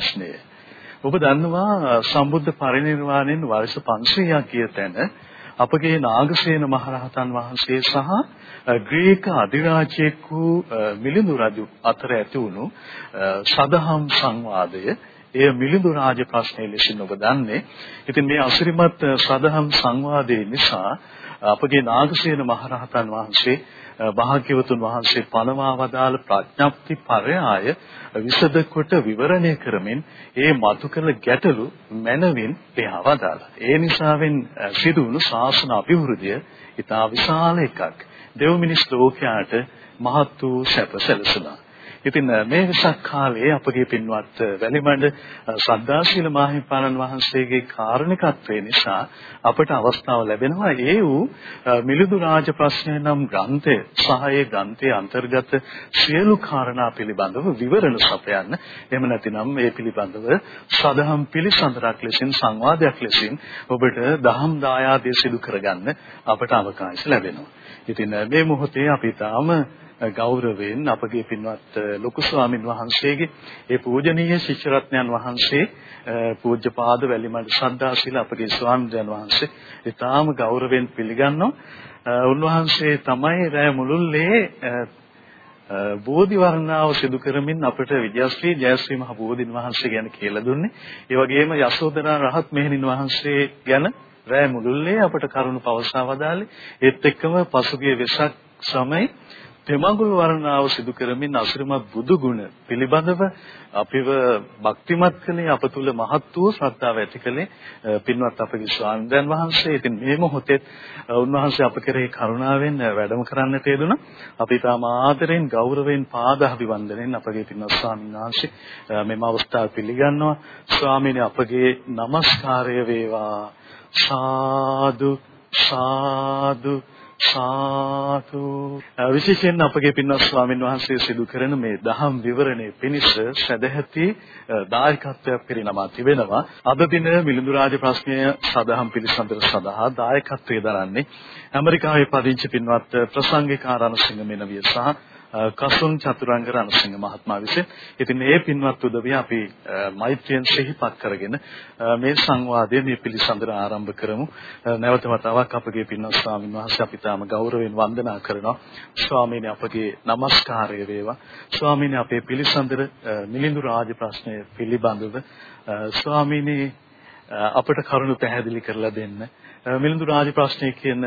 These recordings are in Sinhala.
ප්‍රශ්නය. ඔබ දන්නවා සම්බුද්ධ පරිනිර්වාණයෙන් වර්ෂ 500ක් ගිය තැන අපගේ නාගසේන මහරහතන් වහන්සේ සහ ග්‍රීක අධිරාජ්‍යයක් වූ මිලිඳු රජු අතර ඇති වුණු සදහම් සංවාදය එය මිලිඳු රාජ ප්‍රශ්නය ලෙසින් ඔබ දන්නේ. ඉතින් මේ අසිරිමත් සදහම් සංවාදයේ නිසා අපගේ නාගසේන මහරහතන් වහන්සේ භාග්‍යවතුන් වහන්සේ පනවා වදාළ ප්‍රඥප්ති පරයාය විසද කොට විවරණය කරමින් ඒ මතු කළ ගැටලු මනවින් එහා වදාළා. ඒ නිසාවෙන් සිදු වුණු ශාසන අභිවෘද්ධිය ඉතා විශාල එකක්. දෙව් මිනිස් ලෝකයාට මහත් වූ සැප සැලසුණා. ඉතින් මේ විසක් කාලයේ අපගේ පින්වත් වැලිමඬ සද්දාශීල මාහිමිපාණන් වහන්සේගේ කාරණිකත්වය නිසා අපට අවස්ථාව ලැබෙනවා ඒ වූ මිලිඳු රාජ ප්‍රශ්නය නම් ග්‍රන්ථය සහ ඒ ග්‍රන්ථයේ අන්තර්ගත සියලු කාරණා පිළිබඳව විවරණ සපයන්න එහෙම නැතිනම් මේ පිළිබඳව සදහම් පිළිසඳරක් ලෙසින් සංවාදයක් ලෙසින් ඔබට දහම් දායාදය සිදු කරගන්න අපට අවකාශ ලැබෙනවා. ඉතින් මේ මොහොතේ අපි තාම ගෞරවයෙන් අපගේ පින්වත් ලොකු ස්වාමින් වහන්සේගේ ඒ පූජනීය ශිෂ්‍ය රත්නයන් වහන්සේ පූජ්‍යපාද වැලිමඩ ශ්‍රද්ධාශීල අපගේ ස්වාමීන් වහන්සේ ඊටාම ගෞරවයෙන් පිළිගන්නවා. උන්වහන්සේ තමයි රැය මුළුල්ලේ බෝධි වර්ණාව සිදු කරමින් අපට විද්‍යාශ්‍රී ජයශ්‍රී මහ බෝධින් වහන්සේ ගැන කියලා දුන්නේ. ඒ වගේම යශෝදරා රහත් මෙහෙණින් වහන්සේ ගැන රැය මුළුල්ලේ අපට කරුණ පවසා වදාළේ. ඒත් එක්කම පසුගිය වෙසක් සමයේ තෙමඟුල් වර්ණාව සිදු කරමින් අසිරිමත් බුදු ගුණ පිළිබඳව අපිව භක්තිමත් කළේ අප තුල මහත් වූ ශ්‍රද්ධාව ඇති කළේ පින්වත් අපගේ ස්වාමීන් වහන්සේ. ඉතින් මේ මොහොතේ උන්වහන්සේ අප කෙරෙහි කරුණාවෙන් වැඩම කරන්නට යෙදුණා. අපි තාම ආදරෙන් ගෞරවයෙන් පාද අභිවන්දනෙන් අපගේ පින්වත් ස්වාමීන් වහන්සේ මෙම අවස්ථාව පිළිගන්නවා. ස්වාමීනි අපගේ নমස්කාරය වේවා. සාදු සාදු සාතු විශේෂයෙන් අපගේ පින්වත් ස්වාමින් වහන්සේ සිදු කරන මේ දහම් විවරණයේ පිණිස සදැහැති දායකත්වයක් පිරිනමා තිබෙනවා. අද දින මිලිඳු රාජ ප්‍රශ්නය සදහම් පිළිසඳර සඳහා දායකත්වයේ දරන්නේ ඇමරිකාවේ පදිංචි පින්වත් ප්‍රසංගිකාරණ සිංහ මෙනවිය සහ කසුන් චතුරංග රණසිංහ මහත්මයා විසින්. ඉතින් මේ පින්වත් උදවිය අපි මෛත්‍රියෙන් සිහිපත් කරගෙන මේ සංවාදය මේ පිළිසඳර ආරම්භ කරමු. නැවත වතාවක් අපගේ පින්වත් ස්වාමීන් වහන්සේ අපි තාම ගෞරවයෙන් වන්දනා කරනවා. ස්වාමීනි අපගේ নমස්කාරය වේවා. ස්වාමීනි අපේ පිළිසඳර මිලිඳු රාජ ප්‍රශ්නය පිළිබඳව ස්වාමීනි අපට කරුණු පැහැදිලි කරලා දෙන්න. මිලිඳු රාජ ප්‍රශ්නය කියන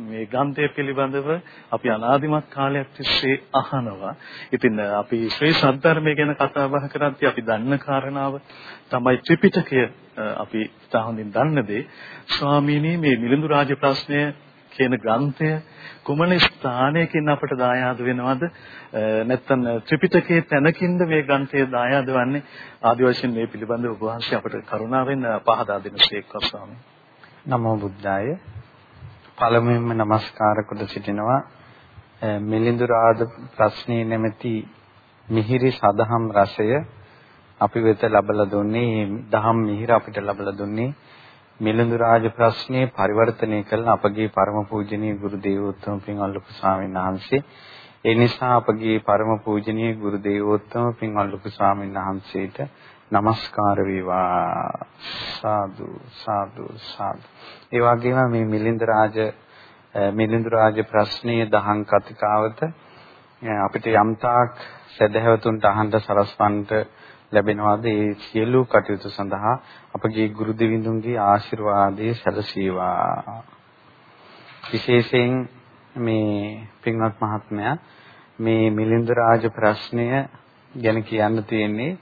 මේ ග්‍රන්ථය පිළිබඳව අපි අනාදිමත් කාලයක් තිස්සේ අහනවා. ඉතින් අපි ශ්‍රී සද්ධර්මය ගැන කතා බහ කරද්දී අපි දන්න කාරණාව තමයි ත්‍රිපිටකය අපි තහොඳින් දන්න දේ. ස්වාමීනි මේ මිලිඳු රාජ ප්‍රශ්නය කියන ග්‍රන්ථය කුමන ස්ථානයකින් අපට දායාද වෙනවද නැත්නම් ත්‍රිපිටකයේ තැනකින්ද මේ ග්‍රන්ථය දායාද වන්නේ ආදි වශයෙන් මේ පිළිබඳව ඔබ වහන්සේ අපට කරුණාවෙන් පහදා දෙනසේක්වා ස්වාමීනි නමෝ බුද්දාය පළමුවෙන්ම নমස්කාර කොට සිටිනවා. මිලිඳු රාද ප්‍රශ්නේ නැමැති මිහිරි සදහම් රසය අපි වෙත ලබලා දුන්නේ දහම් මිහිර අපිට ලබලා දුන්නේ මිලිඳු රාජ ප්‍රශ්නේ පරිවර්තනය කළ අපගේ පරම පූජනීය ගුරු දේවෝත්තම පින්වල්ලුප ස්වාමීන් වහන්සේ. ඒ නිසා අපගේ පරම පූජනීය ගුරු දේවෝත්තම පින්වල්ලුප ස්වාමීන් වහන්සේට নমස්කාර වේවා. සාදු සාදු සාදු. ඒ වගේම මේ මිලින්ද රාජ මිලින්ද රාජ ප්‍රශ්නීය දහං කතිකාවත අපිට යම්තාක් සදහැවතුන්ට අහන්න සලස්වන්නට ලැබෙනවාද? ඒ සියලු කටයුතු සඳහා අපගේ ගුරු දෙවිඳුන්ගේ ආශිර්වාදයේ සැලසීවා. විශේෂයෙන් මේ පින්වත් මහත්මයා මේ මිලින්ද රාජ ප්‍රශ්නය ගැන කියන්න තියෙන්නේ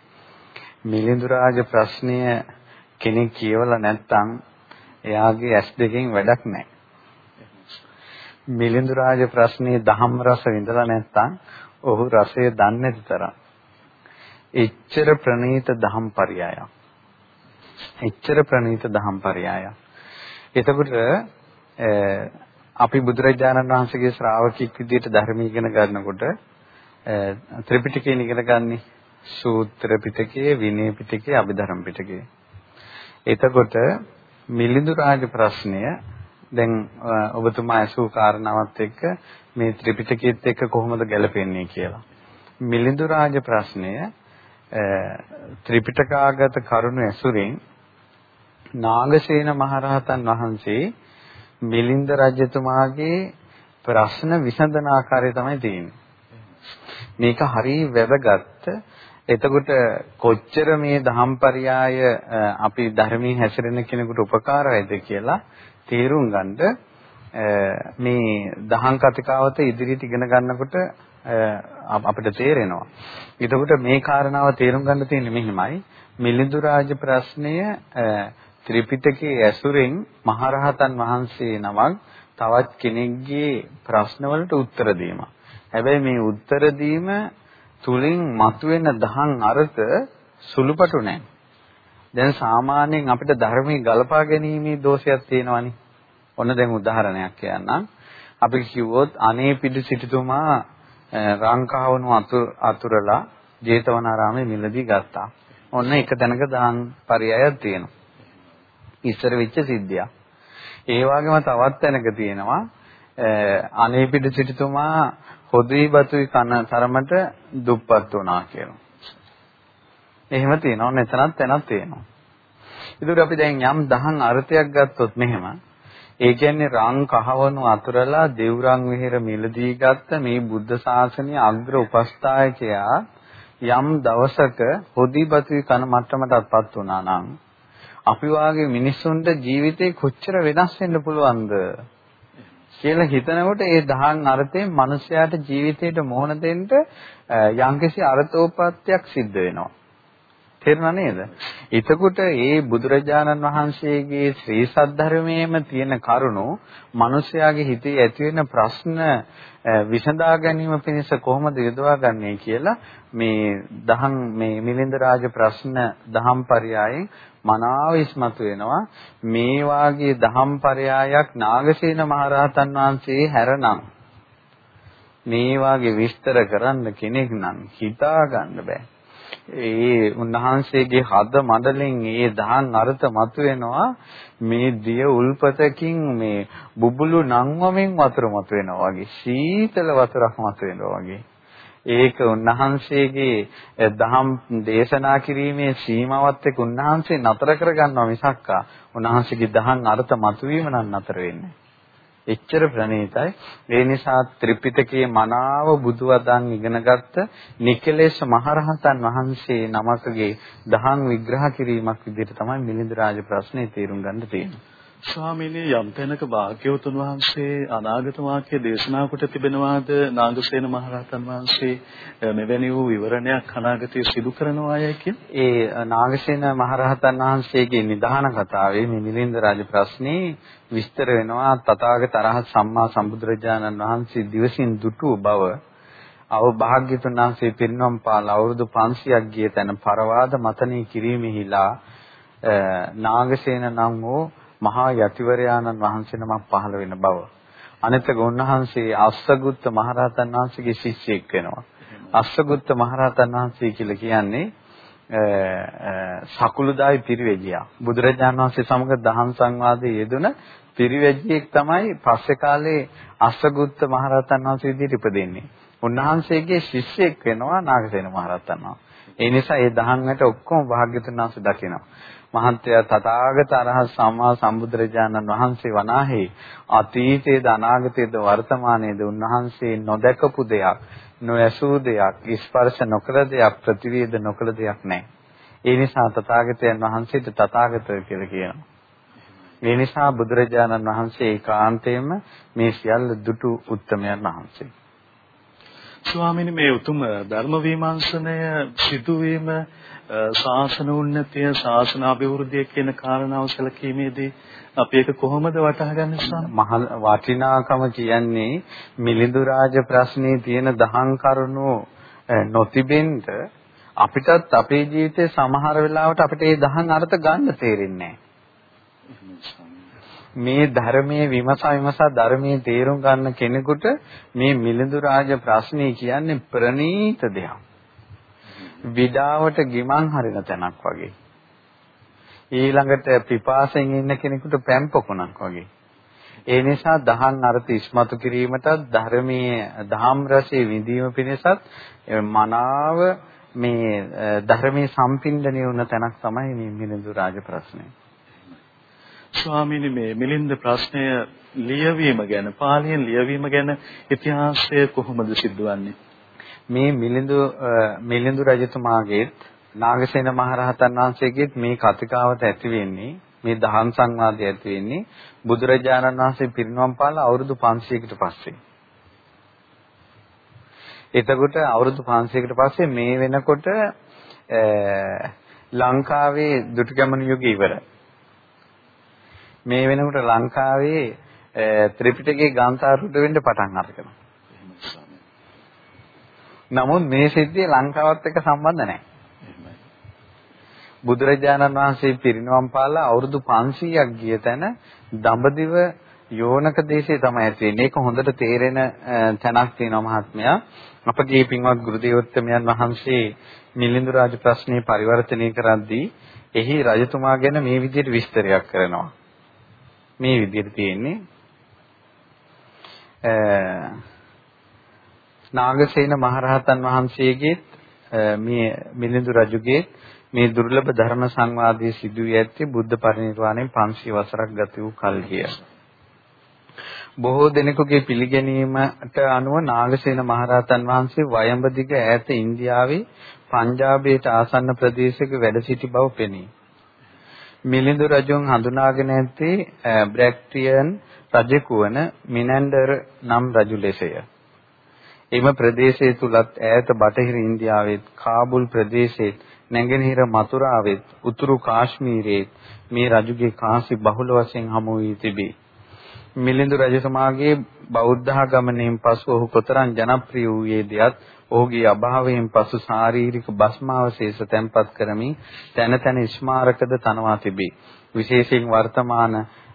මිලිඳු රාජ ප්‍රශ්නය කෙනෙක් කියවලා නැත්නම් එයාගේ ඇස් දෙකෙන් වැඩක් නැහැ. මිලිඳු රාජ ප්‍රශ්නේ දහම් රස විඳලා නැත්නම් ඔහු රසය දන්නේ නැති තරම්. එච්චර ප්‍රණීත දහම් පරයයක්. එච්චර ප්‍රණීත දහම් පරයයක්. එතකොට අපි බුදුරජාණන් වහන්සේගේ ශ්‍රාවකෙක් විදිහට ධර්ම ඉගෙන ගන්නකොට ත්‍රිපිටකය ඉගෙන ගන්නේ සූත්‍ර පිටකයේ විනය පිටකයේ අභිධර්ම පිටකයේ. එතකොට මිලිඳු රාජ ප්‍රශ්නය දැන් ඔබතුමා අසූ කාරණාවත් එක්ක මේ ත්‍රිපිටකයේත් එක්ක කොහොමද ගැලපෙන්නේ කියලා. මිලිඳු රාජ ප්‍රශ්නය ත්‍රිපිටකාගත කරුණ ඇසුරින් නාගසේන මහරහතන් වහන්සේ මිලින්ද රජතුමාගේ ප්‍රශ්න විසඳන ආකාරය තමයි තියෙන්නේ. මේක හරිය වැදගත්. එතකොට කොච්චර මේ දහම්පරයාය අපි ධර්මයේ හැසිරෙන කෙනෙකුට උපකාර වෙයිද කියලා තේරුම් ගන්නද මේ දහම් කතිකාවත ඉදිරියට ඉගෙන ගන්නකොට අපිට තේරෙනවා. එතකොට මේ කාරණාව තේරුම් ගන්න තියෙන්නේ මෙහිමයි. මිලිඳු රාජ ප්‍රශ්නය ත්‍රිපිටකයේ ඇසුරෙන් මහරහතන් වහන්සේ නමක් තවත් කෙනෙක්ගේ ප්‍රශ්නවලට උත්තර දීම. හැබැයි මේ උත්තර දීම තුලින් මතුවෙන දහම් අර්ථ සුළුපටු නැහැ. දැන් සාමාන්‍යයෙන් අපිට ධර්මයේ ගලපා ගැනීමේ දෝෂයක් තියෙනවානේ. ඔන්න දැන් උදාහරණයක් කියන්නම්. අපි කිව්වොත් අනේ පිටු සිටුතුමා රංකාවණු අතුරලා ජේතවනාරාමේ මිලදී ගත්තා. ඔන්න එක තැනක දාන් පරයයක් තියෙනවා. ඉස්සර වෙච්ච සිද්ධියක්. ඒ වගේම තවත් තැනක තියෙනවා අනේ පිට සිටුතුමා හොදුයි බතුයි කන තරමට දුප්පත් වුණා කියලා. එහෙම තියෙනවා නැතනත් තැනක් තියෙනවා. ඒකට අපි දැන් යම් දහම් අර්ථයක් ගත්තොත් මෙහෙම ඒ කියන්නේ රං කහවණු අතුරලා දෙව්රං විහෙර මිලදී ගත්ත මේ බුද්ධ ශාසනයේ අග්‍ර උපස්ථායකයා යම් දවසක හොදිබතුයි කන මට්ටමටත්පත් වුණා නම් අපි වාගේ මිනිස්සුන්ට ජීවිතේ කොච්චර වෙනස් වෙන්න පුළුවන්ද කියලා හිතනකොට ඒ දහන් අර්ථයෙන් මිනිස්යාට ජීවිතේට මොහොන දෙන්න යම්කිසි අර්ථෝපත්‍යක් සිද්ධ වෙනවා. තේරුණා නේද? එතකොට ඒ බුදුරජාණන් වහන්සේගේ ශ්‍රී සද්ධර්මයේම තියෙන කරුණු මිනිස්යාගේ හිතේ ඇති වෙන ප්‍රශ්න විසඳා ගැනීම පිණිස කොහොමද යොදවා ගන්නේ කියලා මේ දහම් මේ මිලින්ද රාජ ප්‍රශ්න දහම් පරයයන් මනාව ඉස්මතු වෙනවා. මේ වාගේ දහම් පරයයක් නාගසේන මහරහතන් වහන්සේ හැරනම් මේ වාගේ විස්තර කරන්න කෙනෙක් නම් හිතා ගන්න බෑ. ඒ උන්වහන්සේගේ හද මඩලෙන් ඒ දහන් අර්ථ මතුවෙනවා. මේ දිය උල්පතකින් මේ බුබුලු නංවමින් වතුර මතුවෙනවා වගේ සීතල වතුරක් මතුවෙනවා වගේ. ඒක උන්වහන්සේගේ දහම් දේශනා කිරීමේ සීමාවත් එක්ක උන්වහන්සේ නතර කරගන්නවා මිසක්කා උන්වහන්සේගේ දහම් අර්ථ මතුවීම නම් නතර වෙන්නේ එච්චර ප්‍රණීතයි. ඒ නිසා ත්‍රිපිටකයේ මනාව බුදු වදන් ඉගෙනගත්ත නිකලේශ මහරහතන් වහන්සේ නමකගේ දහම් විග්‍රහ කිරීමක් විදිහට තමයි මිලිඳු රාජ ප්‍රශ්නේ තේරුම් ගන්න තියෙන්නේ. ස්වාමීනි යම් තැනක භාග්‍යවතුන් වහන්සේ අනාගත වාක්‍ය දේශනා කොට තිබෙනවාද? නාගසේන මහරහතන් වහන්සේ මෙවැනි වූ විවරණයක් අනාගතයේ සිදු කරනවායයි කියන ඒ නාගසේන මහරහතන් වහන්සේගේ නිදාන කතාවේ මේ මිලින්ද රාජ ප්‍රශ්නේ විස්තර වෙනවා. තථාගත අරහත් සම්මා සම්බුදුරජාණන් වහන්සේ දිවසින් දුටු බව අව භාග්‍යතුන් වහන්සේ පිරිනොම් පාල අවුරුදු 500ක් ගිය තැන පරවාද මතනී කිරීමෙහිලා නාගසේන නම් වූ මහා යතිවරයාණන් වහන්සේ නමක් පහළ වෙන බව. අනිතක උන්වහන්සේ අස්සගුත්ත මහරහතන් වහන්සේගේ ශිෂ්‍යෙක් වෙනවා. අස්සගුත්ත මහරහතන් වහන්සේ කියලා කියන්නේ සකුළුදායි පිරිවැජියා. බුදුරජාණන් වහන්සේ සමග දහම් සංවාදයේ යෙදුන පිරිවැජියෙක් තමයි පස්සේ කාලේ අස්සගුත්ත මහරහතන් වහන්සේ විදිහට ඉපදෙන්නේ. උන්වහන්සේගේ ශිෂ්‍යෙක් වෙනවා නාගසේන මහරහතන් වහන්සේ. ඒ නිසා ඒ දහම්කට ඔක්කොම භාග්‍යතුන් වහන්සේ දකිනවා. මහත්ය තථාගත අරහත් සම්මා සම්බුදුරජාණන් වහන්සේ වනාහි අතීතයේද අනාගතයේද වර්තමානයේද උන්වහන්සේ නොදකපු දෙයක් නොඇසූ දෙයක් ස්පර්ශ නොකළ දෙයක් ප්‍රතිවේද නොකළ දෙයක් නැහැ. ඒ නිසා තථාගතයන් වහන්සේට තථාගත කියලා කියනවා. ඒ නිසා බුදුරජාණන් වහන්සේ ඒකාන්තයෙන්ම මේ සියල්ල දුටු උත්තමයන් වහන්සේ. ස්වාමීනි මේ උතුම් ධර්ම විමර්ශනය සිදුවීම ශාසන උන්නතිය ශාසන අභිවෘද්ධිය කියන කාරණාව සැලකීමේදී අපි ඒක කොහොමද වටහා ගන්නේ ස්වාමී? වටිනාකම කියන්නේ මිලිඳු රාජ ප්‍රශ්නේ තියෙන දහම් කරුණු නොතිබෙන්න අපිටත් අපේ ජීවිතේ සමහර වෙලාවට අපිට ඒ දහම් අර්ථ ගන්න තේරෙන්නේ මේ ධර්මයේ විමසා විමසා ධර්මයේ තේරුම් ගන්න කෙනෙකුට මේ මිලිඳු රාජ ප්‍රශ්නේ කියන්නේ ප්‍රණීත දෙයක්. විඩාවට ගිමන් හරින තැනක් වගේ. ඊළඟට පිපාසයෙන් ඉන්න කෙනෙකුට පැම්පකුණක් වගේ. ඒ නිසා දහම් අර්ථ ඉස්මතු කිරීමටත් ධර්මයේ දහම් රසයේ විඳීම පිණිසත් මනාව මේ ධර්මයේ සම්පින්දණය වුණ තැනක් තමයි මේ මිලිඳු රාජ ප්‍රශ්නය. ස්වාමීනි මේ මිලින්ද ප්‍රශ්නය ලියවීම ගැන පාලියෙන් ලියවීම ගැන ඉතිහාසය කොහොමද සිදුවන්නේ? මේ මිලිඳු මිලිඳු රජතුමාගේත් නාගසේන මහරහතන් වහන්සේගේත් මේ කතිකාවත ඇති වෙන්නේ මේ දහම් සංවාදය ඇති වෙන්නේ බුදුරජාණන් වහන්සේ පිරිනවම් පාලා අවුරුදු 500කට පස්සේ. එතකොට අවුරුදු 500කට පස්සේ මේ වෙනකොට ලංකාවේ දුටුගැමුණු යුගය ඉවරයි. මේ වෙනකොට ලංකාවේ ත්‍රිපිටකයේ ගාන්ථාරුට වෙන්න පටන් අරගෙන. නමුත් මේ සිද්ධිය ලංකාවත් එක්ක සම්බන්ධ නැහැ. බුදුරජාණන් වහන්සේ පිරිනිවන් පාලා අවුරුදු 500ක් ගිය තැන දඹදිව යෝනක දේශේ තමයි ඇති වෙන්නේ. ඒක හොඳට තේරෙන තැනක් තියෙනවා මහත්මයා. අපගේ පින්වත් ගුරු දේවෝත්තමයන් වහන්සේ මිලිඳු රාජ ප්‍රශ්නේ පරිවර්තනය කරද්දී එහි රජතුමා ගැන මේ විදිහට විස්තරයක් කරනවා. මේ විදිහට තියෙන්නේ නාගසේන මහරහතන් වහන්සේගේත් මේ මිලිඳු රජුගේ මේ දුර්ලභ ධර්ම සංවාදයේ සිදු වී ඇත්තේ බුද්ධ පරිනිර්වාණයෙන් 500 වසරක් ගත වූ කල්හිය. බොහෝ දෙනෙකුගේ පිළිගැනීමට අනුව නාගසේන මහරහතන් වහන්සේ වයඹදිග ඈත ඉන්දියාවේ පංජාබයට ආසන්න ප්‍රදේශයක වැඩ සිටි බව පෙනේ. මිලිඳු රජුන් හඳුනාගෙන ඇත්තේ බ්‍රැක්ටියන් රජෙකු වන මිනැන්ඩර් නම් රජු ලෙසය. එම ප්‍රදේශය තුලත් ඈත බටහිර ඉන්දියාවෙත් කාබුල් ප්‍රදේශයේත් නැගෙනහිර මතුරාවෙත් උතුරු කාශ්මීරයේත් මේ රජුගේ කාසි බහුල වශයෙන් හමු වී තිබේ. මිලිඳු රජතුමාගේ බෞද්ධ ගමනයෙන් පසු ඔහු කොතරම් ජනප්‍රිය වූයේ දෙයත් ඔහුගේ අභාවයෙන් පසු ශාරීරික භස්මාවශේෂ තැන්පත් කරමින් තන තන ස්මාරකද තනවා තිබේ. විශේෂයෙන් වර්තමාන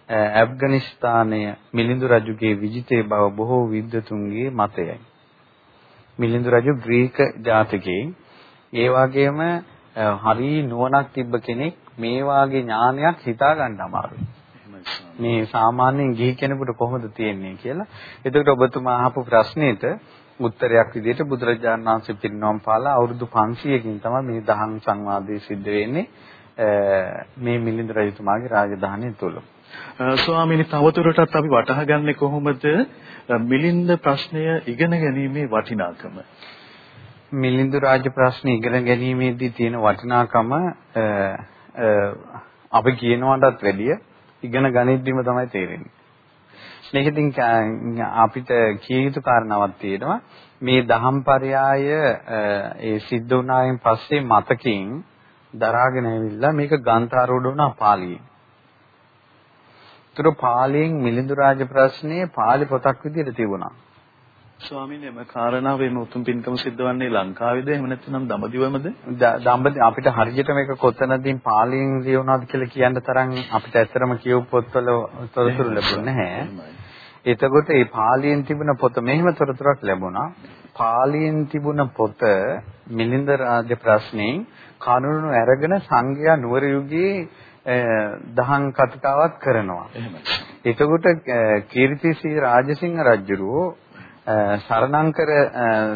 ඇෆ්ගනිස්තානය මිලිඳු රජුගේ විජිතේ බව බොහෝ විද්වතුන්ගේ මතයයි. මිලිඳු රජු ග්‍රීක ජාතකයේ ඒ වගේම හරි නුවණක් තිබ්බ කෙනෙක් මේ වාගේ ඥානයක් හිතා ගන්න අමාරුයි. මේ සාමාන්‍යයෙන් ගිහි කෙනෙකුට කොහොමද තියෙන්නේ කියලා. එතකොට ඔබතුමා අහපු ප්‍රශ්නෙට උත්තරයක් විදිහට බුදුරජාණන් වහන්සේ පිරිනවම් පාලා අවුරුදු 500කින් තමයි මේ දහම් සංවාදය සිද්ධ වෙන්නේ මේ මිලිඳු රජතුමාගේ රාජධානිය තුල. ස්වාමීනි තවදුරටත් අපි වටහා ගන්නේ කොහොමද මිලින්ද ප්‍රශ්නය ඉගෙන ගැනීමේ වටිනාකම? මිලින්ද රාජ ප්‍රශ්න ඉගෙන ගැනීමේදී තියෙන වටිනාකම අපි කියනවටත් වැඩිය ඉගෙන ගනිද්දිම තමයි තේරෙන්නේ. මේක ඉතින් අපිට කිය යුතු කාරණාවක් තියෙනවා. මේ දහම්පරයය ඒ සිද්ධ වුණායින් පස්සේ මතකින් දරාගෙන ඇවිල්ලා මේක ගන්ථාරෝඩ වුණා පාලියෙන්. ඒතර පාලියෙන් මිලිඳු රාජ ප්‍රශ්නේ පාලි පොතක් විදිහට තිබුණා. ස්වාමීන් වහන්සේ කාරණාව මේ උතුම් පින්කම සිද්ධවන්නේ ලංකාවේද එහෙම නැත්නම් දඹදිවමද? දඹදිව අපිට හරියට මේක කොතනදී පාලියෙන් ලියුණාද කියලා කියන්න තරම් අපිට ඇත්තටම කියවු පොත්වල තොරතුරු ලැබුණේ නැහැ. එතකොට මේ පාලියෙන් තිබුණ පොත මෙහෙම තොරතුරක් ලැබුණා. පාලියෙන් තිබුණ පොත මිලින්ද රාජ ප්‍රශ්නේ කනුණු අරගෙන සංඝයා නුවර යුගයේ දහම් කතිකාවක් කරනවා. එතකොට කීර්තිසී රාජසිංහ රජුරෝ සරණංකර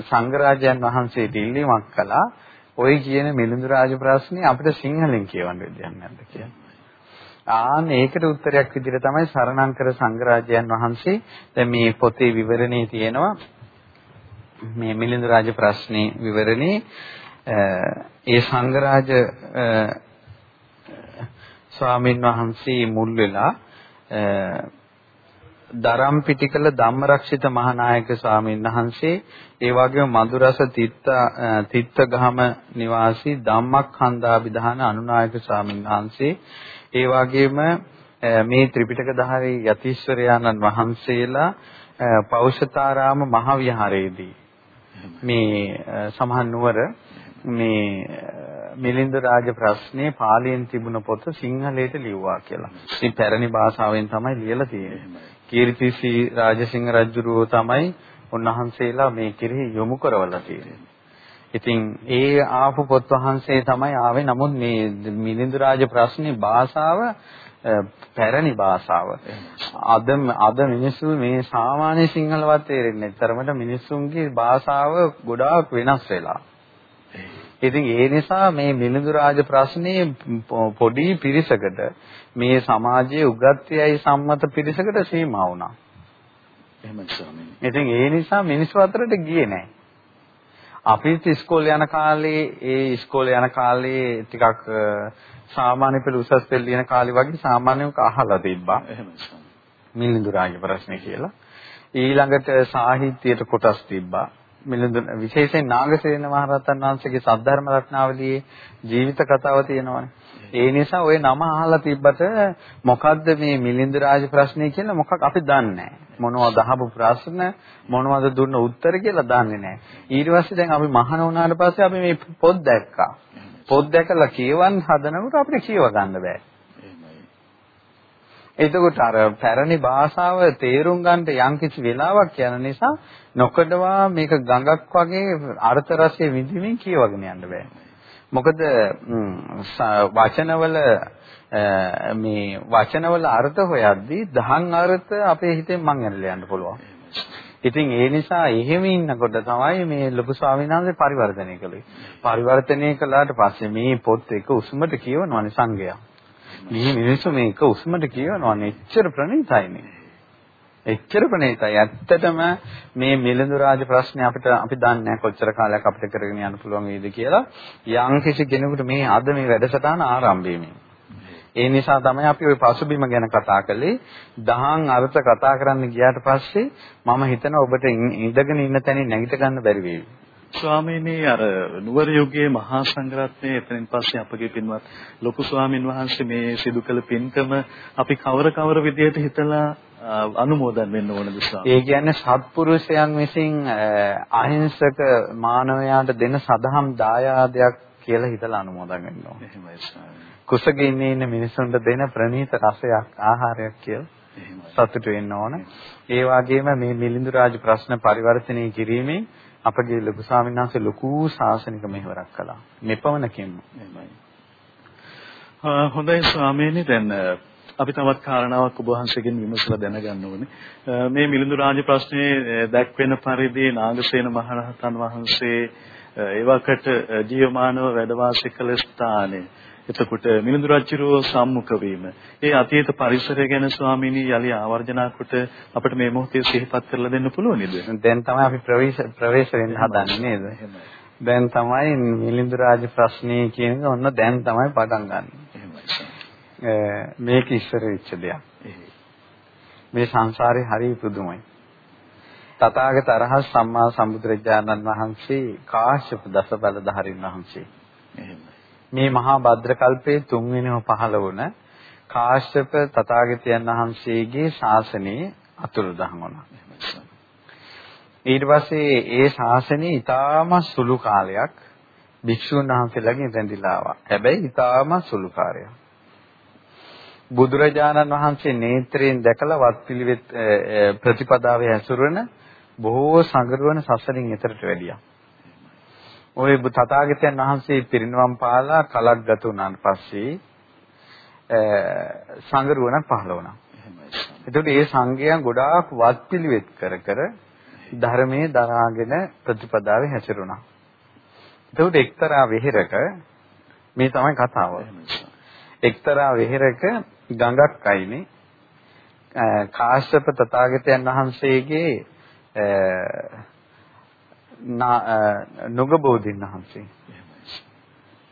සංඝරාජයන් වහන්සේට ඉල්ලීමක් කළා ඔය කියන මිලිඳු රාජ ප්‍රශ්නේ අපිට සිංහලෙන් කියවන්න විදියක් නැද්ද කියලා. ආන්න ඒකට උත්තරයක් විදිහට තමයි සරණංකර සංඝරාජයන් වහන්සේ දැන් මේ පොතේ විවරණේ තියෙනවා මේ මිලිඳු රාජ ප්‍රශ්නේ විවරණේ ඒ සංඝරාජ ස්වාමීන් වහන්සේ මුල් වෙලා දරම් පිටිකල ධම්මරක්ෂිත මහානායක ස්වාමීන් වහන්සේ ඒ වගේම මధుරස තිත්ත තිත්තගහම නිවාසී ධම්මක්ඛන්දාභිධාන අනුනායක ස්වාමීන් වහන්සේ ඒ වගේම මේ ත්‍රිපිටකධාරී යතීශ්වරයාණන් වහන්සේලා පෞෂතාරාම මහවිහාරයේදී මේ සමහන් නුවර මේ මිලින්ද රාජ ප්‍රශ්නේ පාලියෙන් තිබුණ පොත සිංහලයට ලිව්වා කියලා. ඉතින් පැරණි භාෂාවෙන් තමයි ලියලා තියෙන්නේ. කීර්තිසී රාජසිංහ රජුරෝ තමයි උන්වහන්සේලා මේ කෙරෙහි යොමු කරවලා තියෙන්නේ. ඉතින් ඒ ආපු පොත් වහන්සේ තමයි ආවේ. නමුත් මේ මිලිඳු රාජ ප්‍රශ්නේ භාෂාව පැරණි භාෂාව. අද අද මිනිස්සු මේ සාමාන්‍ය සිංහලවත් තේරෙන්නේ නැහැ. තරමට මිනිස්සුන්ගේ භාෂාව ගොඩාක් වෙනස් වෙලා. ඉතින් ඒ නිසා මේ මිලිඳු රාජ ප්‍රශ්නේ පොඩි පිරිසකට මේ සමාජයේ උගත්යයි සම්මත පිරිසකට සීමා වුණා. එහෙමයි ස්වාමීනි. ඉතින් ඒ නිසා මිනිස්සු අතරට ගියේ නැහැ. අපිත් ඉස්කෝලේ යන කාලේ ඒ ඉස්කෝලේ යන කාලේ ටිකක් සාමාන්‍ය පෙළ උසස් පෙළ ලියන කාලේ වගේ සාමාන්‍යව අහලා තිබ්බා. එහෙමයි ස්වාමීනි. මිලිඳු රාජ ප්‍රශ්නේ කියලා. ඊළඟට සාහිත්‍යයට කොටස් තිබ්බා. මිලිඳු විශේෂයෙන් නාගසේන මහරහතන් වහන්සේගේ සද්ධර්ම රත්නාවලියේ ජීවිත කතාව තියෙනවානේ. ඒ නිසා ওই නම අහලා තිබ්බට මොකද්ද මේ මිලිඳු රාජ ප්‍රශ්නේ කියලා මොකක් අපි දන්නේ නැහැ. මොනවද අහපු ප්‍රශ්න මොනවද දුන්න උත්තර කියලා දන්නේ නැහැ. ඊට පස්සේ දැන් අපි මහාන වුණාට පස්සේ අපි මේ පොත් දැක්කා. පොත් දැකලා කියවන් හදනකොට අපිට කියව ගන්න බෑ. එතකොට අර පැරණි භාෂාව තේරුම් ගන්නට යම්කිසි වෙලාවක් යන නිසා නොකඩවා මේක ගඟක් වගේ අර්ථ රසයේ විඳින්මින් කියවගෙන යන්න බෑ. මොකද වචනවල මේ වචනවල අර්ථ හොයද්දී දහං අර්ථ අපේ හිතෙන් මං ඇරලා යන්න පුළුවන්. ඉතින් ඒ නිසා එහෙම ඉන්නකොට තමයි මේ ලොකු ස්වාමීන් වහන්සේ පරිවර්තනය කළේ. පරිවර්තනය කළාට පස්සේ මේ පොත් එක උස්මට කියවනවානේ සංගයා. මේ මිනිස්සු මේක උස්මට කියවනවා එච්චර ප්‍රණීතයිනේ. එච්චර ප්‍රණීතයි. ඇත්තටම මේ මිලිඳු රාජ ප්‍රශ්නේ අපිට අපි දන්නේ නැහැ කොච්චර කාලයක් අපිට කරගෙන යන්න පුළුවන් වේද කියලා. යම් කිසි කෙනෙකුට මේ අද මේ වැඩසටහන ආරම්භයේදී ඒ නිසා තමයි අපි ওই පසුබිම ගැන කතා කළේ. දහං අර්ථ කතා කරන්න ගියාට පස්සේ මම හිතනවා ඔබට ඉඳගෙන ඉන්න තැනින් නැගිට ගන්න බැරි වේවි. ස්වාමීනි අර නුවර යුගයේ මහා සංඝරත්නයේ එතනින් පස්සේ අපගේ පින්වත් ලොකු ස්වාමින් වහන්සේ මේ සිදු කළ පින්කම අපි කවර කවර විදිහට හිතලා අනුමෝදන් වෙන්න ඕනද ස්වාමී? ඒ කියන්නේ සත්පුරුෂයන් විසින් අහිංසක මානවයාට දෙන සදහම් දායාදයක් කියලා හිතලා අනුමෝදන් වෙන්න ඕනේ. එහෙමයි ස්වාමී. කුසගින් ඉන්න මිනිසුන්ට දෙන ප්‍රණීත රසයක් ආහාරයක් කියලා සතුටු වෙන්න ඕන. ඒ වගේම මේ මිලිඳු රාජ ප්‍රශ්න පරිවර්තනය කිරීමෙන් අපගේ ලොකු ස්වාමීන් වහන්සේ ලොකු ශාසනික මෙහෙවරක් කළා. මෙපමණකින්ම. එහෙමයි. හොඳයි ස්වාමීනි දැන් අපි තවත් කාරණාවක් ඔබ වහන්සේගෙන් විමසලා දැනගන්න ඕනේ. මේ මිලිඳු රාජ ප්‍රශ්නේ දැක්වෙන පරිදි නාගසේන මහරහතන් වහන්සේ ඒ වකට ජීවමානව වැඩ වාසය කළ ස්ථානයේ එතකොට මිලිඳු රජුරෝ සම්මුඛ වීම. ඒ අතීත පරිසරය ගැන ස්වාමීනි යලි ආවර්ජනා කොට අපිට මේ මොහොතේ සිහිපත් කරලා දෙන්න පුළුවන් නේද? දැන් තමයි අපි ප්‍රවේශ ප්‍රවේශ වෙන්න හදන්නේ නේද? දැන් තමයි මිලිඳු රාජ ප්‍රශ්නේ කියන එක ඔන්න දැන් තමයි පටන් ගන්න. මේක ඉස්සර වෙච්ච දෙයක්. මේ සංසාරේ හරි පුදුමයි. තථාගත අරහත් සම්මා සම්බුදුරජාණන් වහන්සේ කාශ්‍යප දසබලධාරීන් වහන්සේ. එහෙමයි. මේ මහා භද්‍ර කල්පයේ තුන්වෙනිව පහළ වුණ කාශ්‍යප තථාගතයන් වහන්සේගේ ශාසනයේ අතුරුදහන් වුණා. ඊට පස්සේ ඒ ශාසනය ඊටාම සුළු කාලයක් භික්ෂුන් වහන්සේලාගෙන් රැඳිලා ආවා. හැබැයි ඊටාම සුළු කාර්යයක්. බුදුරජාණන් වහන්සේ නේත්‍රයෙන් දැකලා වත්පිළිවෙත් ප්‍රතිපදාවේ හැසිරෙන බොහෝ සංගරුවන සසරින් එතරට වැඩියා. ওই තථාගතයන් වහන්සේ පිරිනවම් පාලා කලක් ගත වුණාන් පස්සේ සංගරුවණක් පහළ වුණා. එතකොට ඒ සංඝයා ගොඩාක් වත්පිළිවෙත් කර කර ධර්මයේ දරාගෙන ප්‍රතිපදාවේ හැසිරුණා. එතකොට එක්තරා වෙහෙරක මේ තමයි කතාව. එක්තරා වෙහෙරක ගඟක් අයිනේ කාශ්‍යප තථාගතයන් වහන්සේගේ නුගබෝධින් වහන්සේ.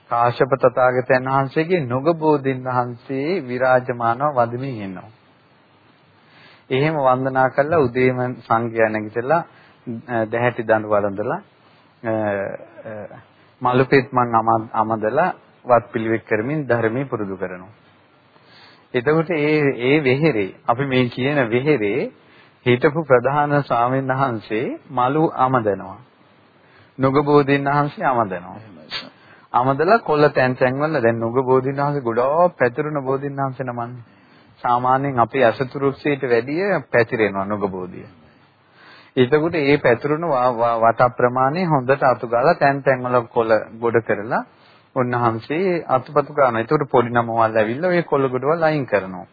කාශ්‍යප තථාගතයන් වහන්සේගේ නුගබෝධින් වහන්සේ විරාජමානව වදමින් ඉන්නවා. එහෙම වන්දනා කළා උදේම සංඝයා නැගිටලා දැහැටි දඬු වළඳලා මලුපෙත් මන් අමදලා වත් පිළිවෙත් කරමින් ධර්මයේ පුරුදු කරනවා. එතකොට ඒ ඒ වෙහෙරේ අපි මේ කියන වෙහෙරේ හිටපු ප්‍රධාන ස්වාමීන් වහන්සේ මලු අමදනවා. නුගබෝධින් වහන්සේ අමදනවා. අමදලා කොල්ල තැන් තැන් වල දැන් නුගබෝධින් වහන්සේ ගොඩාක් පැතිරුණ බෝධින් වහන්සේ නමන්නේ. සාමාන්‍යයෙන් අපේ අසතුරුස්සීට වැඩිය පැතිරෙනවා නුගබෝධිය. එතකොට ඒ පැතිරුණ වට ප්‍රමාණය හොඳට අතු ගාලා තැන් තැන් වල කොළ ගොඩ කරලා උන්වහන්සේ අතුපතු ගන්නවා. ඒකට පොඩි නමවල් ඇවිල්ලා ওই කොළ ගොඩවල් අයින් කරනවා.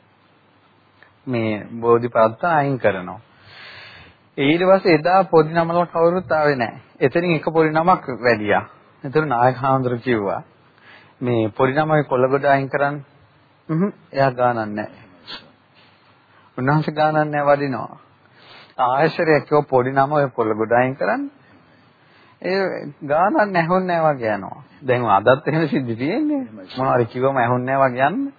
මේ බෝධිපත්ත අයින් කරනවා. ඊට පස්සේ එදා පොඩි නමල කවුරුත් ආවේ නැහැ. එතනින් එක පොඩි නමක් වැඩියා. එතකොට නායක හාමුදුරු කිව්වා මේ පොඩි ළමයි කොල්ලගොඩ අයින් කරන්න. හ්ම් එයා ගානක් නැහැ. උන්වහන්සේ ගානක් නැහැ වඩිනවා. ආයශරයක් කිව්ව පොඩි නම ඔය කොල්ලගොඩ අයින් කරන්න. ඒ ගානක් නැහොන්නේ නැහැ වගේ යනවා. දැන් අදත් එහෙම සිද්ධි තියෙන්නේ. මොනවාරි කිව්වම ඇහුන්නේ නැහැ වගේ යන්නේ.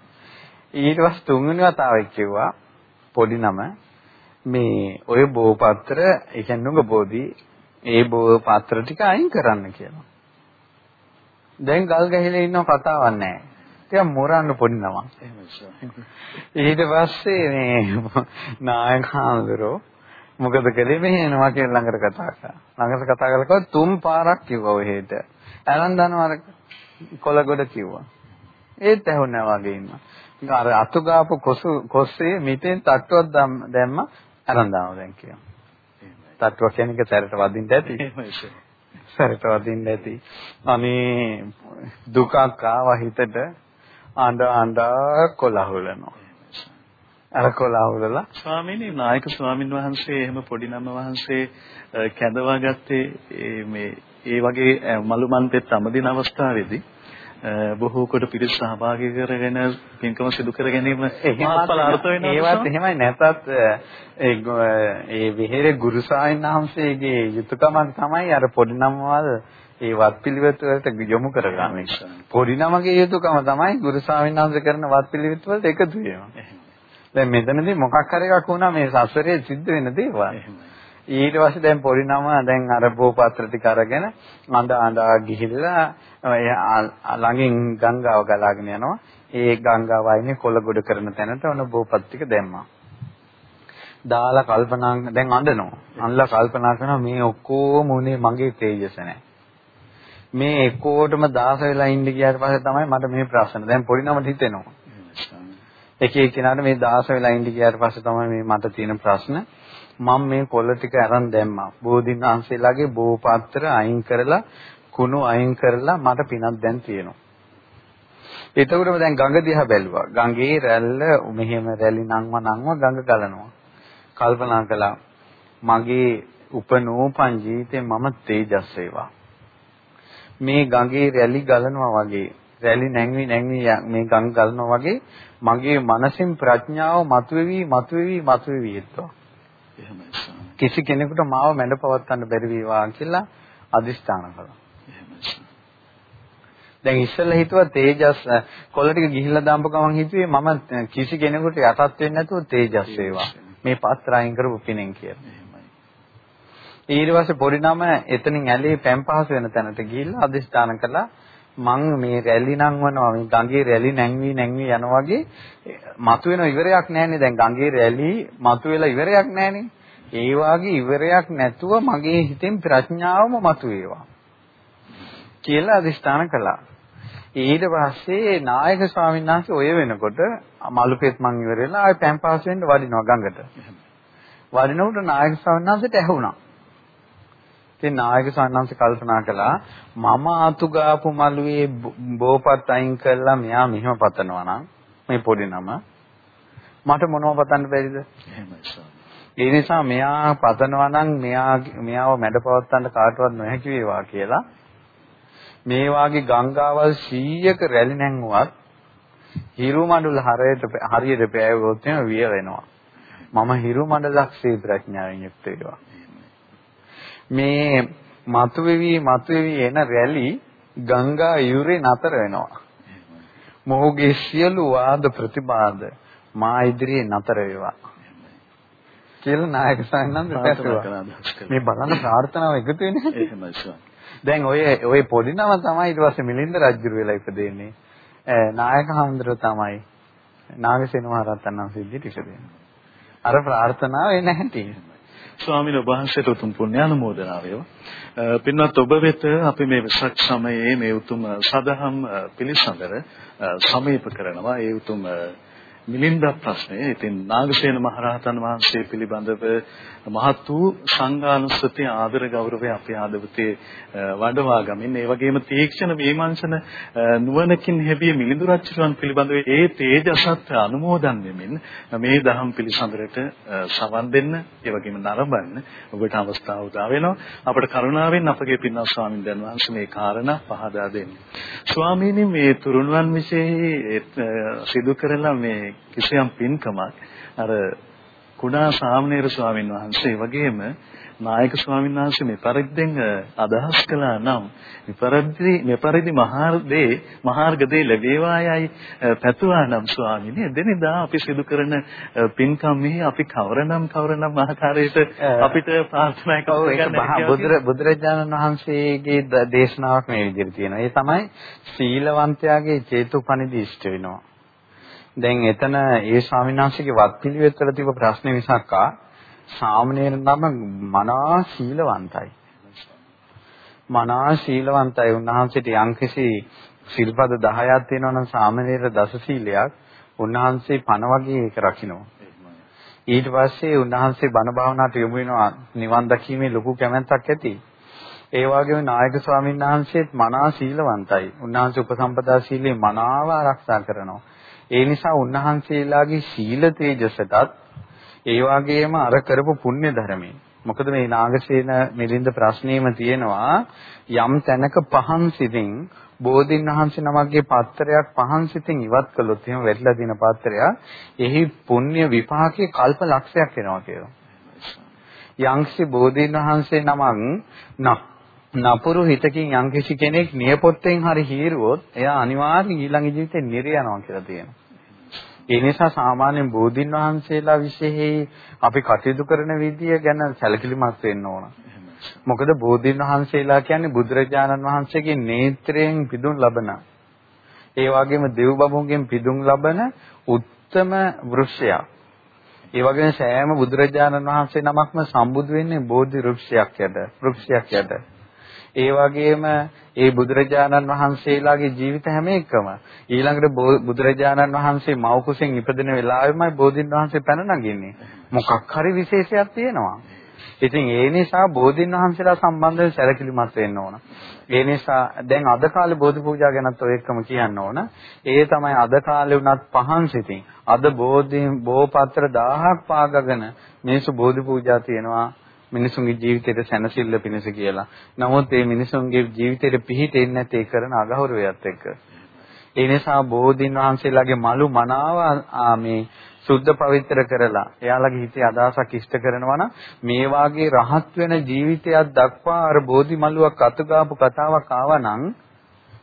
ඊට පස්සේ තුන්වෙනි වතාවෙත් කිව්වා පොඩි නම මේ ඔය බෝපත්‍ර ඒ කියන්නේ නුග බෝධි ඒ බෝපත්‍ර ටික අයින් කරන්න කියලා. දැන් ගල් ගැහිලා ඉන්නව කතාවක් නැහැ. ටිකක් මොරන්න පොඩි නමක්. ඊට පස්සේ මේ නායක හාමුදුරෝ මොකද කළේ මෙහෙ එනවා කියලා ළඟට කතා කරා. ළඟට කතා කරලා තුන් පාරක් කිව්වා ඔය හෙට. ඇරන් දනවා අර කොළගොඩ කිව්වා. ඒත් ඇහුන්නේ වගේ ඉන්නවා. අර අතු ගාපු කොසු කොස්සේ මිටෙන් තට්ටුවක් දැම්ම ඇරන් දානවා දැන් කියනවා. තට්ටුව කියන්නේ සැරට වදින්න ඇති. සැරට වදින්න ඇති. අනේ දුකක් ආවා හිතට අඬ අඬ කොළහුලනවා. අර කොළහුලලා ස්වාමීනි නායක ස්වාමින් වහන්සේ එහෙම පොඩි නම වහන්සේ කැඳවා ගත්තේ මේ ඒ වගේ මලු මන්තෙත් අමදින අවස්ථාවේදී බොහෝ කොට පිරිස සහභාගී කරගෙන පින්කම සිදු කර ගැනීම මහත්ඵල අර්ථ වෙනවා. ඒවත් එහෙමයි නැතත් ඒ විහෙරේ ගුරු සාහිණාංශයේගේ යුතුයකමක් තමයි අර පොඩි නම්වල ඒ වත්පිළිවෙත් වලට යොමු කරගන්නේ. පොඩි නමගේ යුතුයකම තමයි ගුරු සාහිණාංශ කරන වත්පිළිවෙත් වලට එකතු වීම. දැන් මෙතනදී මොකක් හරි එකක් වුණා මේ සසරේ සිද්ධ වෙන දේවල්. ඊට පස්සේ දැන් පොඩි නම දැන් අර බෝපත්‍ර ටික අරගෙන අඳ අඳා ගිහිල්ලා ළඟින් ගංගාව ගලාගෙන යනවා. ඒ ගංගාව වයිනේ කොළගොඩ කරන තැනට ඔන්න බෝපත් ටික දැම්මා. දාලා කල්පනා දැන් අඬනවා. අඬලා කල්පනා කරනවා මේ ඔක්කොම උනේ මගේ තේජස නැහැ. මේ එක්කෝටම දාස වෙලා ඉන්න ගියාට පස්සේ තමයි මට මේ ප්‍රශ්න. දැන් පොඩි නමට හිතෙනවා. එක එක්කෙනාට මේ දාස වෙලා ඉඳි ගියාට පස්සේ තමයි මේ මට තියෙන ප්‍රශ්න මම මේ කොළ ටික අරන් දැම්මා බෝධින් වහන්සේලාගේ බෝපත්‍ර අයින් කරලා කුණු අයින් කරලා මට පිනක් දැන් තියෙනවා එතකොටම දැන් ගඟ දිහා බැලුවා ගඟේ රැල්ල මෙහෙම රැලි නංව නංව ගඟ ගලනවා කල්පනා කළා මගේ උපනෝපන් ජීවිතේ මම තේජස් වේවා මේ ගඟේ රැලි ගලනවා වගේ රැලි නැංවි නැංවි මේ ගඟ ගලනවා වගේ මගේ මනසින් ප්‍රඥාව මතුවේවි මතුවේවි මතුවේවි එත්වා. එහෙමයි. කිසි කෙනෙකුට මාව මැඩ පවත්වන්න බැරි වේවා කියලා අදිස්ථාන කළා. දැන් ඉස්සෙල්ලා හිතුවා තේජස් කොළ ටික ගිහිල්ලා දාම්ප ගමන් හිතුවේ මම කිසි කෙනෙකුට යටත් වෙන්නේ නැතුව තේජස් වේවා. මේ පත්‍ර අයින් කරපු පිනෙන් කියලා. ඊට පස්සේ පොඩි නම එතනින් ඇලේ පැන් පහස වෙන තැනට ගිහිල්ලා අදිස්ථාන කළා මං මේ රැලි නංවනවා මේ ගඟේ රැලි නැංවි නැංවි යනවා වගේ මතුවෙන ඉවරයක් නැහැනේ දැන් ගඟේ රැලි මතුවෙලා ඉවරයක් නැහැනේ ඒ වාගේ ඉවරයක් නැතුව මගේ හිතෙන් ප්‍රඥාවම මතුවේවා කියලා අදිස්ථාන කළා ඊට පස්සේ නායක ස්වාමීන් වහන්සේ ඔය වෙනකොට මලුපෙත් මං ඉවරෙලා ආයෙ පැන් පාස් වෙන්න වඩිනවා ගඟට. වඩිනකොට නායක ස්වාමීන් වහන්සේට ඇහුණා. ඉතින් නායක සන්නංශ කල්පනා කළා මම අතු ගාපු මළුවේ බෝපත් අයින් කළා මෙයා මෙහෙම පතනවා නම් මේ පොඩි නම. මට මොනව පතන්න බැරිද? ඒ නිසා මෙයා පතනවා නම් මෙයා මෙයාව මැඩපවත්තන්න කාටවත් නොහැකි වේවා කියලා මේ වාගේ ගංගාවල් 100ක රැලි නැංගුවත් හිරු මඬුල හරියට හරියට පෑවුවොත් එම විය වෙනවා මම හිරු මඬලක් සේ ප්‍රඥාවෙන් යුක්ත වේවා මේ මතුවේවි මතුවේවි එන රැලි ගංගා යුරේ නතර වෙනවා. මොහුගේ සියලු වාද ප්‍රතිවාද මා ඉදිරියේ නතර වේවා. කියලා නායක සානන්ද පැතුවා. මේ බලන්න ප්‍රාර්ථනාව එකතු වෙන්නේ. එහෙමයි දැන් ඔය ඔය පොඩි නම තමයි ඊට පස්සේ මිලින්ද රජුර වෙලා ඉපදෙන්නේ. නායක හඳුර තමයි නාගසේන මහ රහතන් වහන්සේ ඉදිරියට ඉපදෙන්නේ. අර ප්‍රාර්ථනාව එන්නේ නැහැටි. ස්වාමීන් වහන්සේට උතුම් පුණ්‍යානුමෝදනාව වේවා. පින්වත් ඔබ වෙත අපි මේ වෙසක් සමයේ මේ උතුම් සදහම් පිළිසඳර සමීප කරනවා. ඒ උතුම් මිලින්ද ප්‍රශ්නය. ඉතින් නාගසේන මහරහතන් වහන්සේ පිළිබඳව මහත් වූ සංඝානුස්සතිය ආදර ගෞරවය අපේ ආදවතේ වඩවා ගමින් ඒ වගේම තීක්ෂණ විමර්ශන නුවණකින් හැබිය මිලිඳු රජුන් පිළිබඳව ඒ තේජසත් අනුමෝදන් වෙමින් මේ දහම් පිළිසඳරට සවන් දෙන්න ඒ වගේම නරඹන්න ඔබට අවස්ථාව උදා වෙනවා. අපට කරුණාවෙන් අපගේ පින්වත් ස්වාමීන් වහන්සේ මේ කාරණා පහදා දෙන්න. ස්වාමීනි මේ තුරුණුවන් විශේෂ සිදු කරලා මේ කිසියම් පින්කමක් අර කුඩා සාමණේර ස්වාමීන් වහන්සේ වගේම නායක ස්වාමීන් වහන්සේ මේ පරිද්දෙන් අදහස් කළා නම් විපරද්දි මෙපරිදි මහාර්දේ මාර්ගදේ ලැබේවායයි පැතුවා නම් ස්වාමීනි එදිනෙදා අපි සිදු කරන පින්කම් මෙහි අපි කවරනම් කවරනම් ආකාරයට අපිට ප්‍රාර්ථනා කරන්න බුදුරජාණන් වහන්සේගේ දේශනාවක් මේ විදිහට තියෙනවා. ඒ තමයි සීලවන්තයාගේ චේතුපනිදි ඉෂ්ට වෙනවා. දැන් එතන ඒ ස්වාමීන් වහන්සේගේ වත් පිළිවෙත් වල තිබ්බ ප්‍රශ්නේ විසක්කා සාමණේර නම මනා සීලවන්තයි. මනා සීලවන්තයි උන්වහන්සේට යම්කිසි සිල්පද 10ක් තියෙනවා නම් සාමණේර දස සීලයක් උන්වහන්සේ පණ වගේ ඒක රකින්නවා. ඊට පස්සේ උන්වහන්සේ බණ භාවනාවට යොමු වෙනවා නිවන් දැකීමේ ලොකු කැමැත්තක් ඇති. ඒ වගේම නායක ස්වාමීන් වහන්සේත් මනා සීලවන්තයි. උන්වහන්සේ උපසම්පදා සීලේ මනාව ආරක්ෂා කරනවා. ඒ නිසා උන්වහන්සේලාගේ සීල තේජසටත් ඒ වගේම අර කරපු පුණ්‍ය ධර්මයේ මොකද මේ නාගසේන මිලින්ද ප්‍රශ්නේම තියෙනවා යම් තැනක පහන් සිතින් බෝධින් වහන්සේ නමක්ගේ පත්‍රයක් පහන් සිතින් ඉවත් කළොත් එහෙම වැටිලා තියෙන පත්‍රයක් එහි පුණ්‍ය විපාකයේ කල්ප ලක්ෂයක් එනවා කියලා. යම්සි බෝධින් වහන්සේ නමක් නපුරු හිතකින් යම්කිසි කෙනෙක් නියපොත්තෙන් හරි හීරුවොත් එයා අනිවාර්යෙන් ඊළඟ ජීවිතේ නිර්ය යනවා කියලා තියෙනවා. ඒ නිසා සාමාන්‍යයෙන් බෝධින් වහන්සේලා විශේෂයි අපි කටයුතු කරන විදිය ගැන සැලකිලිමත් වෙන්න ඕන. මොකද බෝධින් වහන්සේලා කියන්නේ බුදුරජාණන් වහන්සේගේ නේත්‍රයෙන් පිදුම් ලබන. ඒ වගේම දෙව් බඹුන්ගෙන් පිදුම් ලබන උත්තම වෘක්ෂයක්. ඒ වගේම සෑම බුදුරජාණන් වහන්සේ නමක්ම සම්බුදු වෙන්නේ බෝධි වෘක්ෂයක් යට. වෘක්ෂයක් යට. ඒ වගේම ඒ බුදුරජාණන් වහන්සේලාගේ ජීවිත හැම එකම ඊළඟට බුදුරජාණන් වහන්සේ මව් කුසෙන් ඉපදෙන වෙලාවෙමයි බෝධින් වහන්සේ පැන නගින්නේ. මොකක් හරි විශේෂයක් තියෙනවා. ඉතින් ඒ නිසා බෝධින් වහන්සේලා සම්බන්ධව සැලකිලිමත් වෙන්න ඕන. ඒ නිසා දැන් අද කාලේ බෝධි පූජා ගැනත් ඔය එකම කියන්න ඕන. ඒ තමයි අද කාලේ වුණත් පහන් සිතින් අද බෝධි බෝපත්‍ර 1000ක් පාගගෙන මිනිස්සු බෝධි පූජා තියනවා මිනිසුන්ගේ ජීවිතයට සැනසෙල්ල පිණිස කියලා. නමුත් මේ මිනිසුන්ගේ ජීවිතයට පිහිටෙන්නේ නැති කරන අගෞරවයත් එක්ක. ඒ නිසා බෝධින් වහන්සේලාගේ මලු මනාව මේ සුද්ධ පවිත්‍ර කරලා එයාලගේ හිතේ අදහසක් ඉෂ්ට කරනවා නම් මේ වාගේ රහත් වෙන ජීවිතයක් දක්වා අර බෝධි මලුවක් අතුගාපු කතාවක් ආවනම්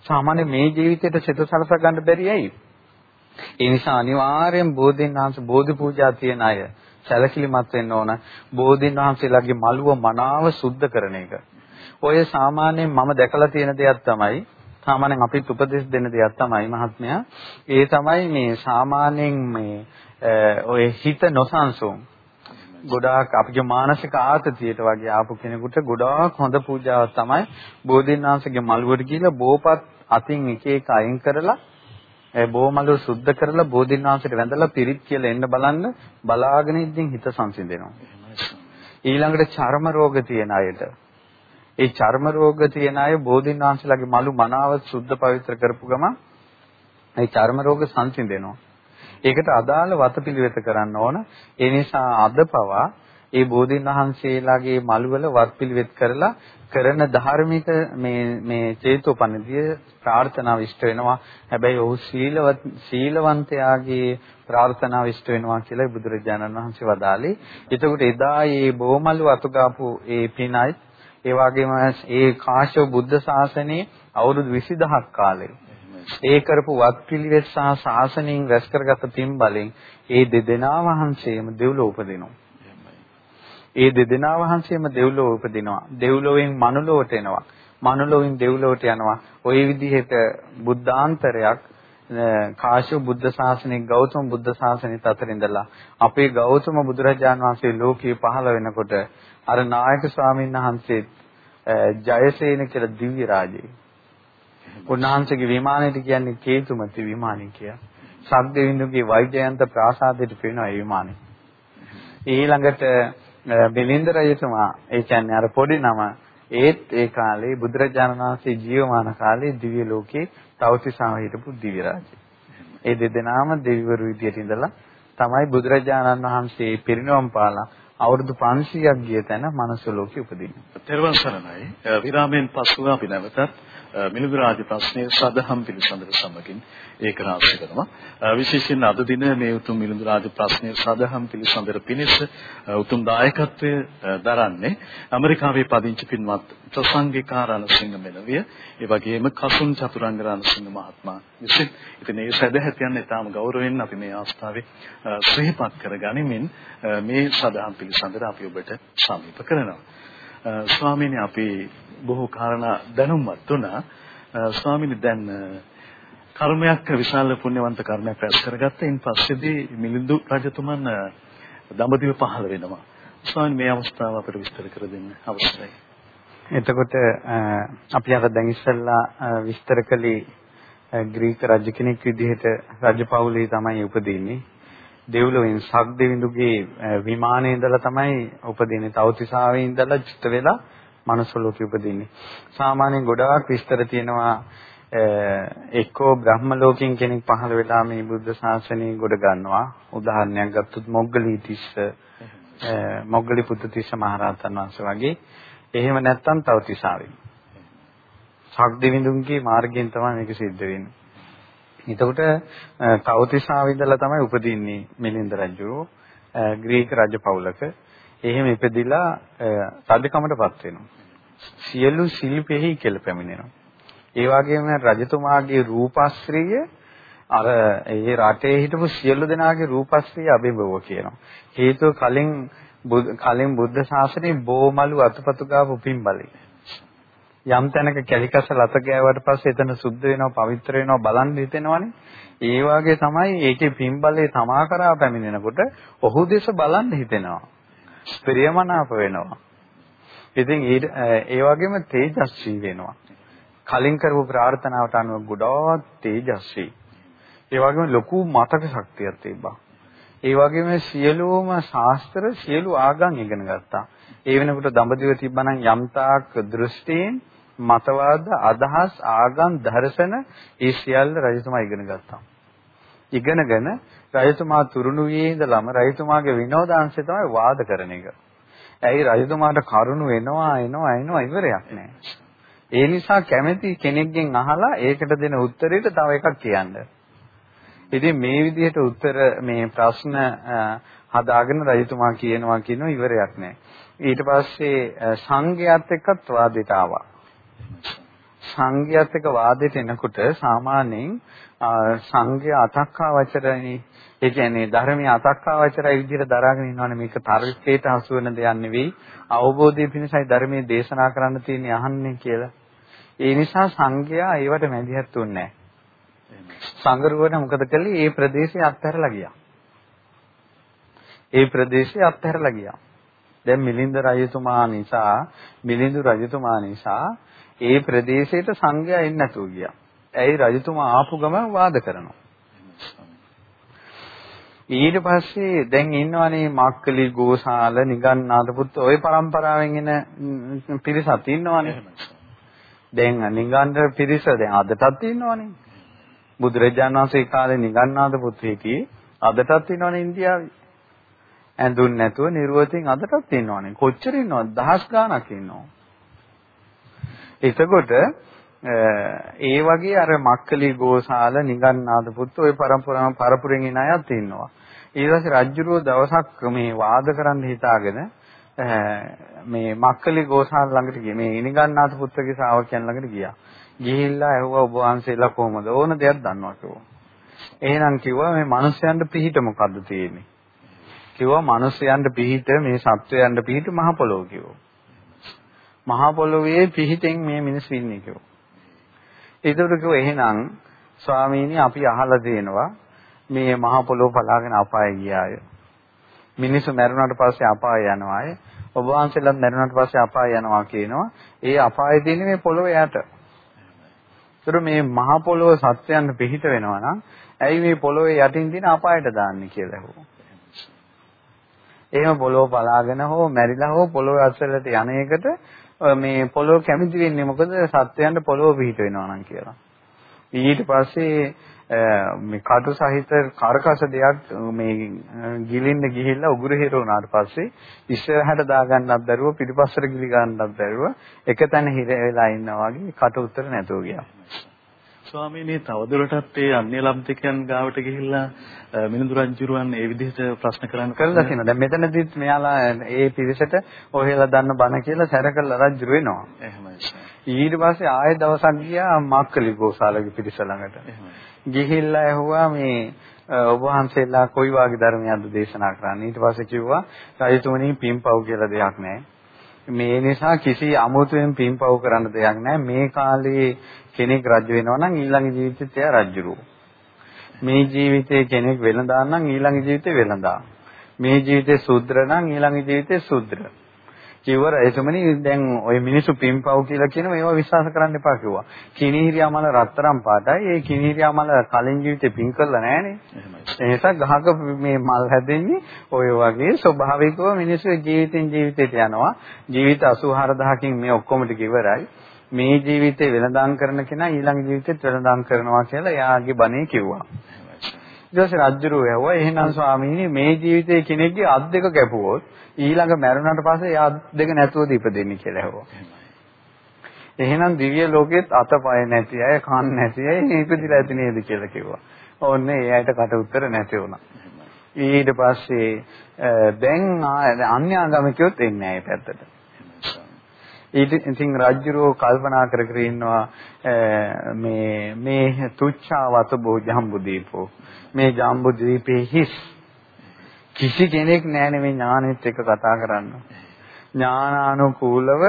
සාමාන්‍ය මේ ජීවිතයට සිත සලස ගන්න බැරි ඇයි? ඒ නිසා අනිවාර්යෙන් බෝධින් වහන්සේ බෝධි පූජා තියන අය සැලකිලිමත් වෙන්න ඕන බෝධින් වහන්සේලාගේ මළුව මනාව සුද්ධ කරන එක. ඔය සාමාන්‍යයෙන් මම දැකලා තියෙන දෙයක් තමයි සාමාන්‍යයෙන් අපිත් උපදෙස් දෙන දෙයක් තමයි මහත්මයා. ඒ තමයි මේ සාමාන්‍යයෙන් මේ ඔය හිත නොසන්සුන් ගොඩාක් අපගේ මානසික ආතතියට වගේ ආපු කෙනෙකුට ගොඩාක් හොඳ පූජාවක් තමයි බෝධින් වහන්සේගේ මළුවට ගිහිල්ලා බෝපත් අතින් එක එක අයින් කරලා ඒ බෝමලු සුද්ධ කරලා බෝධින් වහන්සේට වැඳලා පිරිත් කියලා එන්න බලන්න බලාගෙන ඉඳින් හිත සංසිඳෙනවා. ඊළඟට චර්ම රෝග තියෙන අයට ඒ චර්ම රෝග තියෙන අය බෝධින් වහන්සේලාගේ මලු මනාව සුද්ධ පවිත්‍ර කරපු ගම ඒ චර්ම රෝග සංසිඳෙනවා. ඒකට අදාළ වතපිළිවෙත කරන්න ඕන. ඒ නිසා අද පවා ඒ බෝධින් වහන්සේලාගේ මළුවල වත්පිළිවෙත් කරලා කරන ධාර්මික මේ මේ චේතෝපනිතිය ප්‍රාර්ථනාව ඉෂ්ට වෙනවා. හැබැයි ඔහු සීලවත් සීලවන්තයාගේ ප්‍රාර්ථනාව ඉෂ්ට වෙනවා කියලා බුදුරජාණන් වහන්සේ වදාළේ. එතකොට එදා මේ බොමලු අතුගාපු ඒ පිනයි ඒ වගේම ඒ කාශ්‍යප බුද්ධ ශාසනයේ අවුරුදු 20000ක් කාලේ ඒ කරපු වත්පිළිවෙත් සහ ශාසනයෙන් රැස් කරගත පින් බලෙන් ඒ දෙදෙනා වහන්සේම දෙව්ලොව උපදිනවා. ඒ දෙදෙනා වහන්සේම දෙව්ලොව උපදිනවා. දෙව්ලොවෙන් මනුලොවට එනවා. මනුලොවෙන් දෙව්ලොවට යනවා. ওই විදිහට බුද්ධාන්තරයක් කාශ්‍යප බුද්ධ ශාසනයේ ගෞතම බුද්ධ ශාසනයත් අතර ඉඳලා අපේ ගෞතම බුදුරජාණන් වහන්සේ ලෝකේ පහළ වෙනකොට අර නායක ස්වාමීන් වහන්සේ ජයසේන කියලා දිව්‍ය රාජේ. උන්වහන්සේගේ විමානයට කියන්නේ කේතුමති විමානය කියලා. සක්දෙවිඳුගේ වෛජයන්ත ප්‍රාසාදයට පේනවා ඒ විමානේ. ඊළඟට බිලින්ද රජතුමා ඒ කියන්නේ අර පොඩි නම ඒත් ඒ කාලේ බුදුරජාණන් වහන්සේ ජීවමාන කාලේ දිව්‍ය ලෝකේ තවතිසාව හිටපු දිව්‍ය රාජය. ඒ දෙදෙනාම දෙවිවරු විදියට ඉඳලා තමයි බුදුරජාණන් වහන්සේ පිරිනවම් පාලා අවුරුදු 500ක් ගිය තැන මනස ලෝකෙ උපදින්නේ. තෙරුවන් සරණයි. විරාමයෙන් පසුව අපි නැවතත් මිලිඳු රාජ ප්‍රශ්නයේ සදහම් පිළිසඳර සමගින් ඒක රාශි කරනවා. විශේෂයෙන් අද දින මේ උතුම් මිලිඳු රාජ ප්‍රශ්නයේ සදහම් පිළිසඳර පිණිස උතුම් දායකත්වය දරන්නේ ඇමරිකාවේ පදිංචි පින්වත් ප්‍රසංගිකා රණසිංහ මෙලවිය, ඒ වගේම කසුන් චතුරංග රණසිංහ මහත්මයා විසින්. ඉතින් මේ සදැහැතියන් ඊටාම ගෞරවයෙන් අපි මේ අවස්ථාවේ ශ්‍රීපත් කරගනිමින් මේ සදහම් පිළිසඳර අපි ඔබට සමීප කරනවා. ස්වාමීනි අපි බොහෝ කාරණා දැනුම්වත් දුනා. ස්වාමීනි දැන් කර්මයක් විශාල පුණ්‍යවන්ත කර්මයක් රැස් කරගත්ත. ඉන් පස්සේදී මිලිඳු රජතුමන් දඹදිව පහළ වෙනවා. ස්වාමීනි මේ අවස්ථාව අපිට විස්තර කර දෙන්න අවශ්‍යයි. එතකොට අපි අර දැන් ඉස්සෙල්ලා විස්තර කළේ ග්‍රීක රජ කෙනෙක් විදිහට රජපෞලේ තමයි උපදින්නේ. දෙව්ලොවෙන් සක්දෙවිඳුගේ විමානයේ ඉඳලා තමයි උපදින්නේ. තවතිසාවේ ඉඳලා චිත්ත වෙලා මනුස්ස ලෝකෙ උපදින්නේ. සාමාන්‍යයෙන් ගොඩාක් විස්තර තියෙනවා එක්කෝ බ්‍රහ්ම ලෝකෙන් කෙනෙක් පහළ වෙලා මේ බුද්ධ ශාසනය ගොඩ ගන්නවා. උදාහරණයක් ගත්තොත් මොග්ගලීතිස්ස මොග්ගලිපුත්තිස්ස මහරහතන් වහන්සේ වගේ. එහෙම නැත්නම් තවතිසාවෙන්. සක්දෙවිඳුන්ගේ මාර්ගයෙන් තමයි මේක සිද්ධ වෙන්නේ. එතකොට කෞතිසාව ඉඳලා තමයි උපදින්නේ මිලින්ද රජු ග්‍රීක රජ පවුලක. එහෙම ඉපදිලා රජකමටපත් වෙනවා. සියලු ශිල්පෙහි කෙල පැමිණෙනවා. ඒ වගේම රජතුමාගේ රූපශ්‍රීය අර ඒ රටේ හිටපු සියලු දෙනාගේ රූපශ්‍රීය අභිභව කියනවා. හේතුව කලින් කලින් බුද්ධ ශාසනයේ බෝමලු අතපතු ගාපු පින්බලයි. යම් තැනක කැලිකස ලත ගෑවට පස්සේ එතන සුද්ධ වෙනවා පවිත්‍ර වෙනවා බලන් හිතෙනවනේ. ඒ වාගේ තමයි ඒකේ පින්බලේ තමා කරා පැමිණෙනකොට ඔහු දෙස බලන් හිතෙනවා. ප්‍රියමනාප වෙනවා. ඉතින් ඒ වගේම තේජස්වී වෙනවා. කලින් කරපු ප්‍රාර්ථනාවට අනුව ගොඩාක් තේජස්වී. ඒ වගේම ලොකු මතක ශක්තියක් තිබ්බා. ඒ වගේම සියලුම ශාස්ත්‍ර සියලු ආගම් ඉගෙන ගත්තා. ඒ වෙනකොට දඹදිව තිබ්බනම් යම්තාක් දෘෂ්ටීන් මතවාද අදහස් ආගම් දර්ශන ඒ සියල්ල රජතුමා ඉගෙන ගත්තා. ඉගෙනගෙන රජතුමා තුරුණු වියේ ඉඳලම රජතුමාගේ විනෝදාංශය තමයි වාද කරන එක. ඇයි රජතුමාට කරුණ වෙනවා එනවා එනවා ඉවරයක් නැහැ. ඒ නිසා කැමැති කෙනෙක්ගෙන් අහලා ඒකට දෙන උත්තරයට තව එකක් කියන්න. ඉතින් මේ විදිහට උත්තර මේ ප්‍රශ්න හදාගෙන රජතුමා කියනවා කියනවා ඉවරයක් නැහැ. ඊට පස්සේ සංඝයාත් එක්කත් වාදයට ආවා. සංඝයාත් එක්ක වාදයට එනකොට සාමාන්‍යයෙන් සංඝය අතක්කා වචරණි ඒ කියන්නේ ධර්මයේ අතක්කා වචරයි විදිහට දරාගෙන ඉන්නවනේ මේක තර්කයට හසු වෙන දෙයක් නෙවෙයි අවබෝධය පිණිසයි ධර්මයේ දේශනා කරන්න තියෙන්නේ අහන්නේ කියලා. ඒ නිසා සංඝයා ඒවට මැදිහත් වෙන්නේ නැහැ. සංගරුවන මොකද කළේ? ඒ ප්‍රදේශය අත්හැරලා ගියා. ඒ ප්‍රදේශය අත්හැරලා ගියා. දැන් මිලින්ද රජතුමා නිසා මිලිඳු රජතුමා නිසා ඒ ප්‍රදේශයට සංඝයා එන්නේ නැතුව ගියා. ඇයි රජතුමා ආපු ගමන් වාද කරනවා. ඊට පස්සේ දැන් ඉන්නවනේ මක්කලි ගෝසාල නිගන්නාත පුත් ওই પરම්පරාවෙන් එන පිරිසක් ඉන්නවනේ. දැන් නිගන්ධ පිරිස දැන් අදටත් ඉන්නවනේ. බුදුරජාණන් වහන්සේ කාලේ නිගන්නාත පුත් හිටියේ අදටත් ඉන්නවනේ ඉන්දියාවේ. ඇඳුන් නැතුව නිර්වතින් අදටත් ඉන්නවනේ. කොච්චර ඉන්නවද? දහස් ගාණක් ඉන්නවා. එතකොට ඒ වගේ අර මක්කලි ගෝසාල නිගන්නාද පුත් ওই පරම්පරාව පරපුරෙන් එන අයත් ඉන්නවා. ඊට පස්සේ රජුරෝ දවසක් මේ වාද කරන්න හිතාගෙන මේ මක්කලි ගෝසාල ළඟට ගියේ. මේ නිගන්නාද පුත්ගේ ශ්‍රාවකයන් ළඟට ගියා. ගිහිල්ලා ඇහුවා ඔබ වහන්සේලා කොහොමද? ඕන දෙයක් දන්නවා කිව්වා. එහෙනම් කිව්වා මේ මිනිස්යන්ට පිහිට මොකද්ද තියෙන්නේ? කිව්වා මිනිස්යන්ට පිහිට මේ සත්වයන්ට පිහිට මහ පොළොව කිව්වා. මහ පොළොවේ පිහිටෙන් මේ මිනිස්සු ඉන්නේ කිව්වා. ඒකට කිව්වා එහෙනම් ස්වාමීනි අපි අහලා තියෙනවා මේ මහ පොළොව පලාගෙන අපාය ගියාය. මිනිස්සු මැරුණාට පස්සේ අපාය යනවාය. ඔබ වහන්සේලාත් මැරුණාට පස්සේ අපාය යනවා කියනවා. ඒ අපාය තියෙන්නේ මේ පොළොව යට. ඒතර මේ මහ පොළොව සත්‍යයන් පිහිට වෙනවා නම් ඇයි මේ පොළොවේ යටින් තියෙන අපායට දාන්නේ කියලා ඇහුවා. එහෙම පොළොව පලාගෙන හෝ මැරිලා හෝ පොළොව අස්සලට යන එකට මේ පොළොව කැමති වෙන්නේ මොකද සත්වයන්ට පොළොව පිහිට වෙනවා නම් කියලා. ඊට පස්සේ මේ කටු සහිත කරකස දෙයක් මේ ගිලින්න ගිහිල්ලා උගුර හිර වුණාට පස්සේ ඉස්සරහට දාගන්නත් බැරුව පිටිපස්සට ගිලි ගන්නත් බැරුව එක තැන හිර වෙලා ඉන්නා වගේ කට උතර නැතුව ගියා. ස්වාමීනි තවදුරටත් ඒ අන්‍ය ලබ්ධිකයන් ගාවට ගිහිල්ලා මිනුදු රජුරුවන් ඒ විදිහට ප්‍රශ්න කරන්න කරලා තියෙනවා. දැන් මෙතනදිත් මෙයාලා ඒ පිරිසට ඔහෙලා දන්න බණ කියලා සැර කළා රජු වෙනවා. එහෙමයි. ඊට පස්සේ ආයෙ දවසක් ගියා මක්කලි ගෝසාලගේ පිරිස ළඟට. ගිහිල්ලා ඇහුවා මේ ඔබ වහන්සේලා කොයි වාගේ ධර්මයක්ද දේශනා කරන්නේ? ඊට පස්සේ කිව්වා රජතුමනි පින්පව් කියලා දෙයක් නැහැ. මේ නිසා කිසි අමුතුවෙන් පින්පව් කරන්න දෙයක් නැහැ. මේ කාලේ කෙනෙක් රජ වෙනවා නම් ඊළඟ ජීවිතෙත් එයා රජුරෝ. මේ ජීවිතේ කෙනෙක් වෙළඳා නම් ඊළඟ ජීවිතේ වෙළඳා. මේ ජීවිතේ සුද්ධ නම් ඊළඟ ජීවිතේ සුද්ධ. කිව්වර එතුමනි දැන් ඔය මිනිස්සු පින්පව් කියලා කියන මේවා විශ්වාස කරන්න එපා කිව්වා. කිනිහිරියා මල රත්තරන් පාටයි. ඒ කිනිහිරියා මල කලින් ජීවිතේ පින් කරලා නැහනේ. නිසා ගහක මේ මල් හැදෙන්නේ ඔය වගේ ස්වභාවිකව මිනිස්සු ජීවිතෙන් ජීවිතයට යනවා. ජීවිත 84000කින් මේ ඔක්කොම ටික ඉවරයි. මේ ජීවිතේ වෙනදාම් කරන කෙනා ඊළඟ ජීවිතෙත් වෙනදාම් කරනවා කියලා එයාගේ බණේ කිව්වා. ඊට පස්සේ රජුරෝ ඇහුවා එහෙනම් ස්වාමීනි මේ ජීවිතේ කෙනෙක්ගේ අත් දෙක කැපුවොත් ඊළඟ මැරුණාට පස්සේ එයා දෙක නැතුවද ඉපදෙන්නේ කියලා ඇහුවා. එහෙනම් දිව්‍ය ලෝකෙත් අතපය නැති අය, කන් නැති අය ඉපදිලා ඇති නේද කියලා කිව්වා. ඕන්නේ ඒ අයට කට උතර නැති වුණා. ඊට පස්සේ දැන් අන්‍යාගමිකයොත් එන්නේ නැහැ පැත්තට. ඉතින් රජුරෝ කල්පනා කර කර ඉන්නවා මේ මේ තුච්ඡාවත බෝ ජම්බු දීපෝ මේ ජම්බු දීපේ හිස් කිසි කෙනෙක් නැහැ මේ ඥානෙත් එක කතා කරන්න. ඥානානුකූලව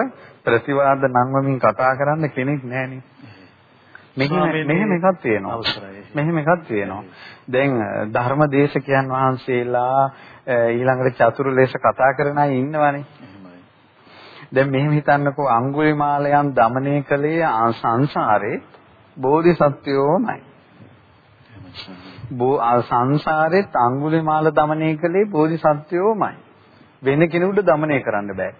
ප්‍රතිවාද නම්වමින් කතා කරන්න කෙනෙක් නැහැ මෙහෙම මෙහෙම එකක් තියෙනවා. මෙහෙම එකක් තියෙනවා. දැන් ධර්මදේශකයන් වහන්සේලා ඊළඟට චතුරු ලේස කතා කරන අය ඉන්නවනේ. දැන් මෙහෙම හිතන්නකෝ අඟුලිමාලයන් দমনය කළේ සංසාරේ බෝධිසත්වයෝමයි. සංසාරෙත් අඟුලිමාල দমনය කළේ බෝධිසත්වයෝමයි. වෙන කෙනෙකුට দমনය කරන්න බෑ.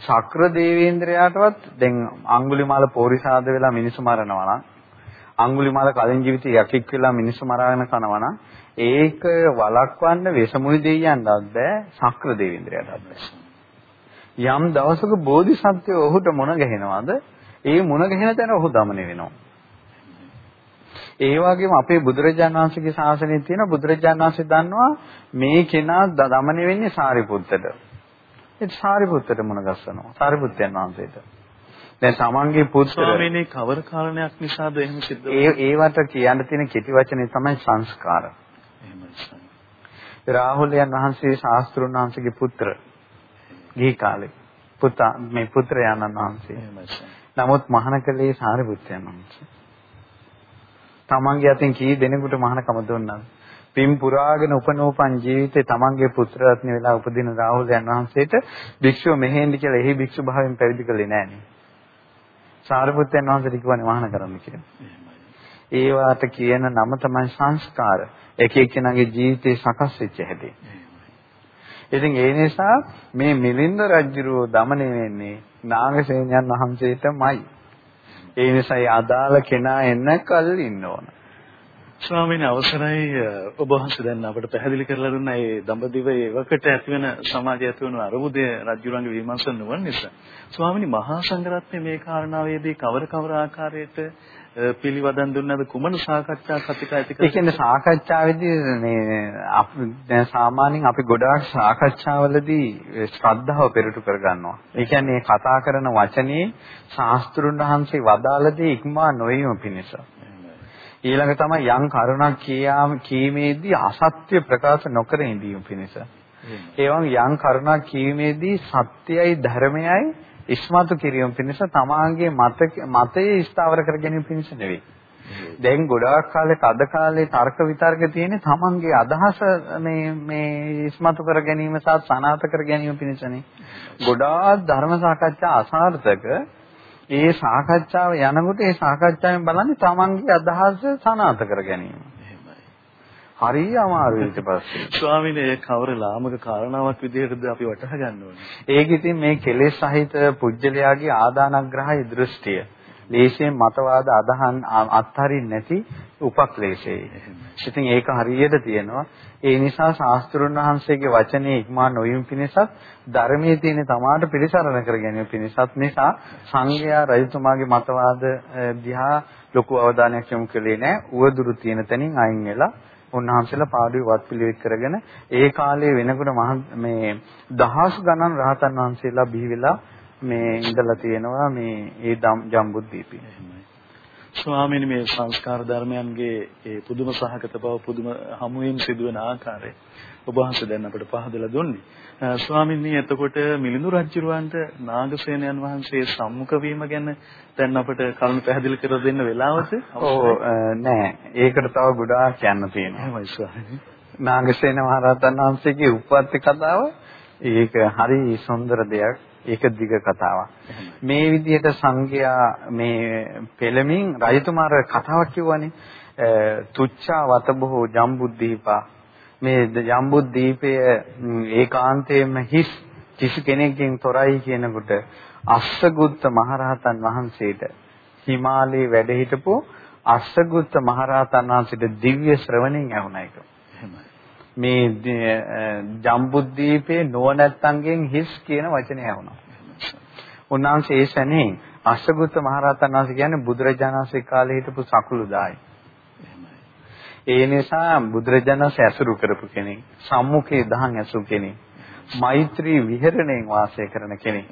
ශක්‍ර දේවේන්ද්‍රයාටවත් දැන් අඟුලිමාල පෝරිසාද වෙලා මිනිස්සු මරනවා නම් අඟුලිමාල කලින් ජීවිතේ යකෙක් වෙලා මිනිස්සු මරාගෙන කනවා නම් ඒක වළක්වන්න වෙසමුණි දෙයියන්වත් බෑ ශක්‍ර දේවේන්ද්‍රයාටවත් බෑ. යම් දවසක බෝධිසත්වය ඔහුට මුණ ගැහෙනවද? ඒ මුණ ගැහෙන තැන ඔහු দমনය වෙනවා. ඒ වගේම අපේ බුදුරජාණන් වහන්සේගේ ශාසනයේ තියෙන බුදුරජාණන් වහන්සේ දන්නවා මේ කෙනා දමණය වෙන්නේ සාරිපුත්තට. ඒ සාරිපුත්තට මුණ ගැසනවා. සාරිපුත්තයන් වහන්සේට. දැන් සමන්ගේ පුත්‍ර ස්වාමීනි කවර කාරණයක් නිසාද එහෙම සිද්ධ ඒ ඒවට කියන්න තියෙන කෙටි වචනේ තමයි සංස්කාර. එහෙමයි රාහුලයන් වහන්සේ ශාස්ත්‍රුන් වහන්සේගේ පුත්‍ර. ගිහි කාලේ පුතා මේ පුත්‍රයාණන් වහන්සේ. නමුත් මහානකලේ සාරිපුත්තයන් වහන්සේ. තමන්ගේ අතින් කී දෙනෙකුට මහානකම දුන්නාද? පින් පුරාගෙන උපනෝපන් ජීවිතේ තමන්ගේ පුත්‍ර රත්න වෙලා උපදින රාහුලයන් වහන්සේට භික්ෂුව මෙහෙන්න කියලා එහි භික්ෂු භාවයෙන් පැවිදි කළේ නෑනේ. සාරිපුත්යන් වහන්සේට කිව්වනේ මහාන කරන්න කියලා. ඒවාට කියන නම තමයි සංස්කාර. එක එක්කෙනාගේ ජීවිතේ සකස් වෙච්ච හැටි. ඉතින් ඒ නිසා මේ මිලින්ද රජුරෝ দমনය වෙන්නේ නාගසේනයන් වහන්සේටමයි. ඒ නිසා ඒ අදාළ කෙනා එන්න කල් ඉන්න ඕන. ස්වාමීන් අවසරයි ඔබ වහන්සේ දැන් අපට පැහැදිලි කරලා දුන්න මේ දඹදිව ඒවකට ඇතිවන සමාජය ඇතිවන අරුමුදේ රජුරන්ගේ විමර්ශන නුවණ නිසා ස්වාමීනි මහා සංඝරත්නය මේ කාරණාවේදී කවර කවර ආකාරයට පිළිවදන් දුන්නද කුමන සාකච්ඡා කතිකා ඇති කරන්නේ? ඒ කියන්නේ සාකච්ඡාවේදී මේ දැන් සාමාන්‍යයෙන් අපි ගොඩාක් සාකච්ඡාවලදී ශ්‍රද්ධාව පෙරටු කරගන්නවා. ඒ කියන්නේ කතා කරන වචනේ ශාස්ත්‍රුන් වහන්සේ වදාළදී ඉක්මා නොවීම පිණිස. ඊළඟ තමයි යම් කරුණක් කියාම කීමේදී අසත්‍ය ප්‍රකාශ නොකර ඉඳීම පිණිස. ඒ වගේ යම් කරුණක් කීමේදී සත්‍යයයි ධර්මයයි ඉස්මතු කිරීම පිණිස තමාගේ මත මතයේ ස්ථාවර කර ගැනීම පිණිස නෙවෙයි. දැන් ගොඩාක් කාලෙක අද කාලේ තර්ක විතර්ක තියෙන්නේ තමන්ගේ අදහස මේ මේ ඉස්මතු කර ගැනීම සහ සනාථ කර ගැනීම පිණිසනේ. ගොඩාක් ධර්ම සාකච්ඡා අසාර්ථක ඒ සාකච්ඡාව යනකොට ඒ සාකච්ඡාවෙන් බලන්නේ තමන්ගේ අදහස සනාථ කර ගැනීම. හරිය අමාරුයි ඊට පස්සේ. ස්වාමීන් වහන්සේ කවර ලාමක කාරණාවක් විදිහටද අපි වටහා ගන්න ඕනේ. ඒක ඉතින් මේ කෙලෙස් සහිත පුජ්‍යලයාගේ ආදානග්‍රහයි දෘෂ්ටිය. ලේසියෙන් මතවාද අදහන් අත්හරින්න නැති උපක්ලේශයයි. ඉතින් ඒක හරියට තියෙනවා. ඒ නිසා ශාස්ත්‍රුන් වහන්සේගේ වචනේ ඉක්මා නොයුම් පිණිසත් ධර්මයේ තියෙන තමාට පිළිසරණ කර ගැනීම පිණිසත් නිසා සංඝයා රජතුමාගේ මතවාද දිහා ලොකු අවධානයක් යොමු කළේ නැහැ. උවදුරු තියෙන තැනින් අයින් වෙලා උන්වහන්සේලා පාඩුවේ වත් පිළිවෙත් කරගෙන ඒ කාලේ වෙනකොට මේ දහස් ගණන් රහතන් වහන්සේලා බිහි වෙලා මේ ඉඳලා තියෙනවා මේ ඒ ජම්බුද්දීපේ. ස්වාමීනි මේ සංස්කාර ධර්මයන්ගේ ඒ පුදුම සහගත බව පුදුම හමුවෙන් සිදුවන ආකාරය ඔබ වහන්සේ දැන් අපිට පහදලා දුන්නේ. ස්වාමීනි එතකොට මිලිඳු රජුරවන්ට නාගසේනයන් වහන්සේ සම්මුඛ වීම ගැන දැන් අපිට කරුණු පැහැදිලි කර දෙන්න වෙලාවද? ඔව් නෑ. ඒකට තව ගොඩාක් කියන්න තියෙනවා. එහෙමයි ස්වාමීනි. නාගසේන මහරහතන් වහන්සේගේ උප්පත්ති කතාව ඒක හරි සුන්දර දෙයක්. ඒක දිග කතාවක්. මේ විදිහට සංඝයා මේ පෙළමින් රජතුමාර කතාවක් කිව්වනේ. තුච්ඡා වතබෝ ජම්බුද්දීපා මේ ජම්බුද්දීපය ඒකාන්තයෙන්ම හිස් කිසි කෙනෙක්ගෙන් තොරයි කියනකොට අස්සගුත්ත මහරහතන් වහන්සේට හිමාලයේ වැඩ හිටපු අස්සගුත්ත මහරහතන් වහන්සේට දිව්‍ය ශ්‍රවණෙන් ඇහුණා ඒක. මේ ජම්බුද්දීපේ නුවණැත්තන්ගෙන් හිස් කියන වචනේ ඇහුණා. උන්වහන්සේ ඒ සැනේ අස්සගුත්ත මහරහතන් වහන්සේ කියන්නේ බුදුරජාණන් වහන්සේ කාලේ හිටපු සකුළුදායි. ඒ නිසා බුදුරජාණන් වහන්සේ ඇසුරු කරපු කෙනෙක්, සම්මුඛේ දහන් ඇසුරු කෙනෙක්, මෛත්‍රී විහෙරණයෙන් වාසය කරන කෙනෙක්,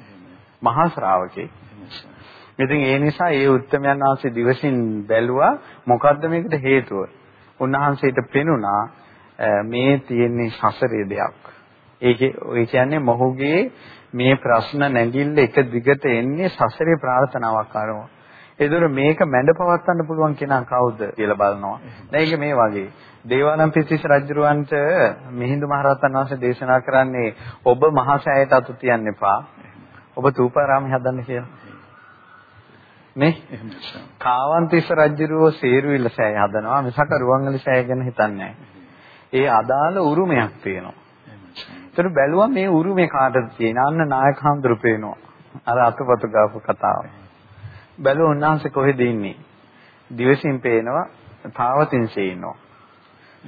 මහා ශ්‍රාවකෙක්. ඉතින් ඒ නිසා ඒ උත්තමයන් වහන්සේ දිවසින් බැලුවා මොකද්ද මේකට හේතුව? උන්වහන්සේට පෙනුණා මේ තියෙන්නේ සසරේ දෙයක්. ඒකේ ඒ කියන්නේ මොහුගේ මේ ප්‍රශ්න නැගිල්ල එක දිගට එන්නේ සසරේ ප්‍රාර්ථනාවක් අරමුව. ඒතර මේක මැඩ පවත්වන්න පුළුවන් කෙනා කවුද කියලා බලනවා. දැන් ඒක මේ වගේ. දේවානම්පියතිස්ස රජුරවන්ට මිහිඳු මහරහතන් වහන්සේ දේශනා කරන්නේ ඔබ මහසෑයට අතු තියන්න එපා. ඔබ තූපාරාමය හදන්න කියලා. නේ? කාවන්තිස්ස රජුරෝ සේරුවිල සෑය හදනවා මිසක රුවන්වැලි සෑය ගැන හිතන්නේ නැහැ. ඒ අදාළ උරුමයක් තියෙනවා. ඒතර බැලුවා මේ උරුමේ කාටද තියෙන? අන්න නායක හඳුරු පේනවා. අර අතපත ගාපු කතාව. බැලුවා උන්වහන්සේ කොහෙද ඉන්නේ? දිවසින් පේනවා තාවතින්සේ ඉන්නවා.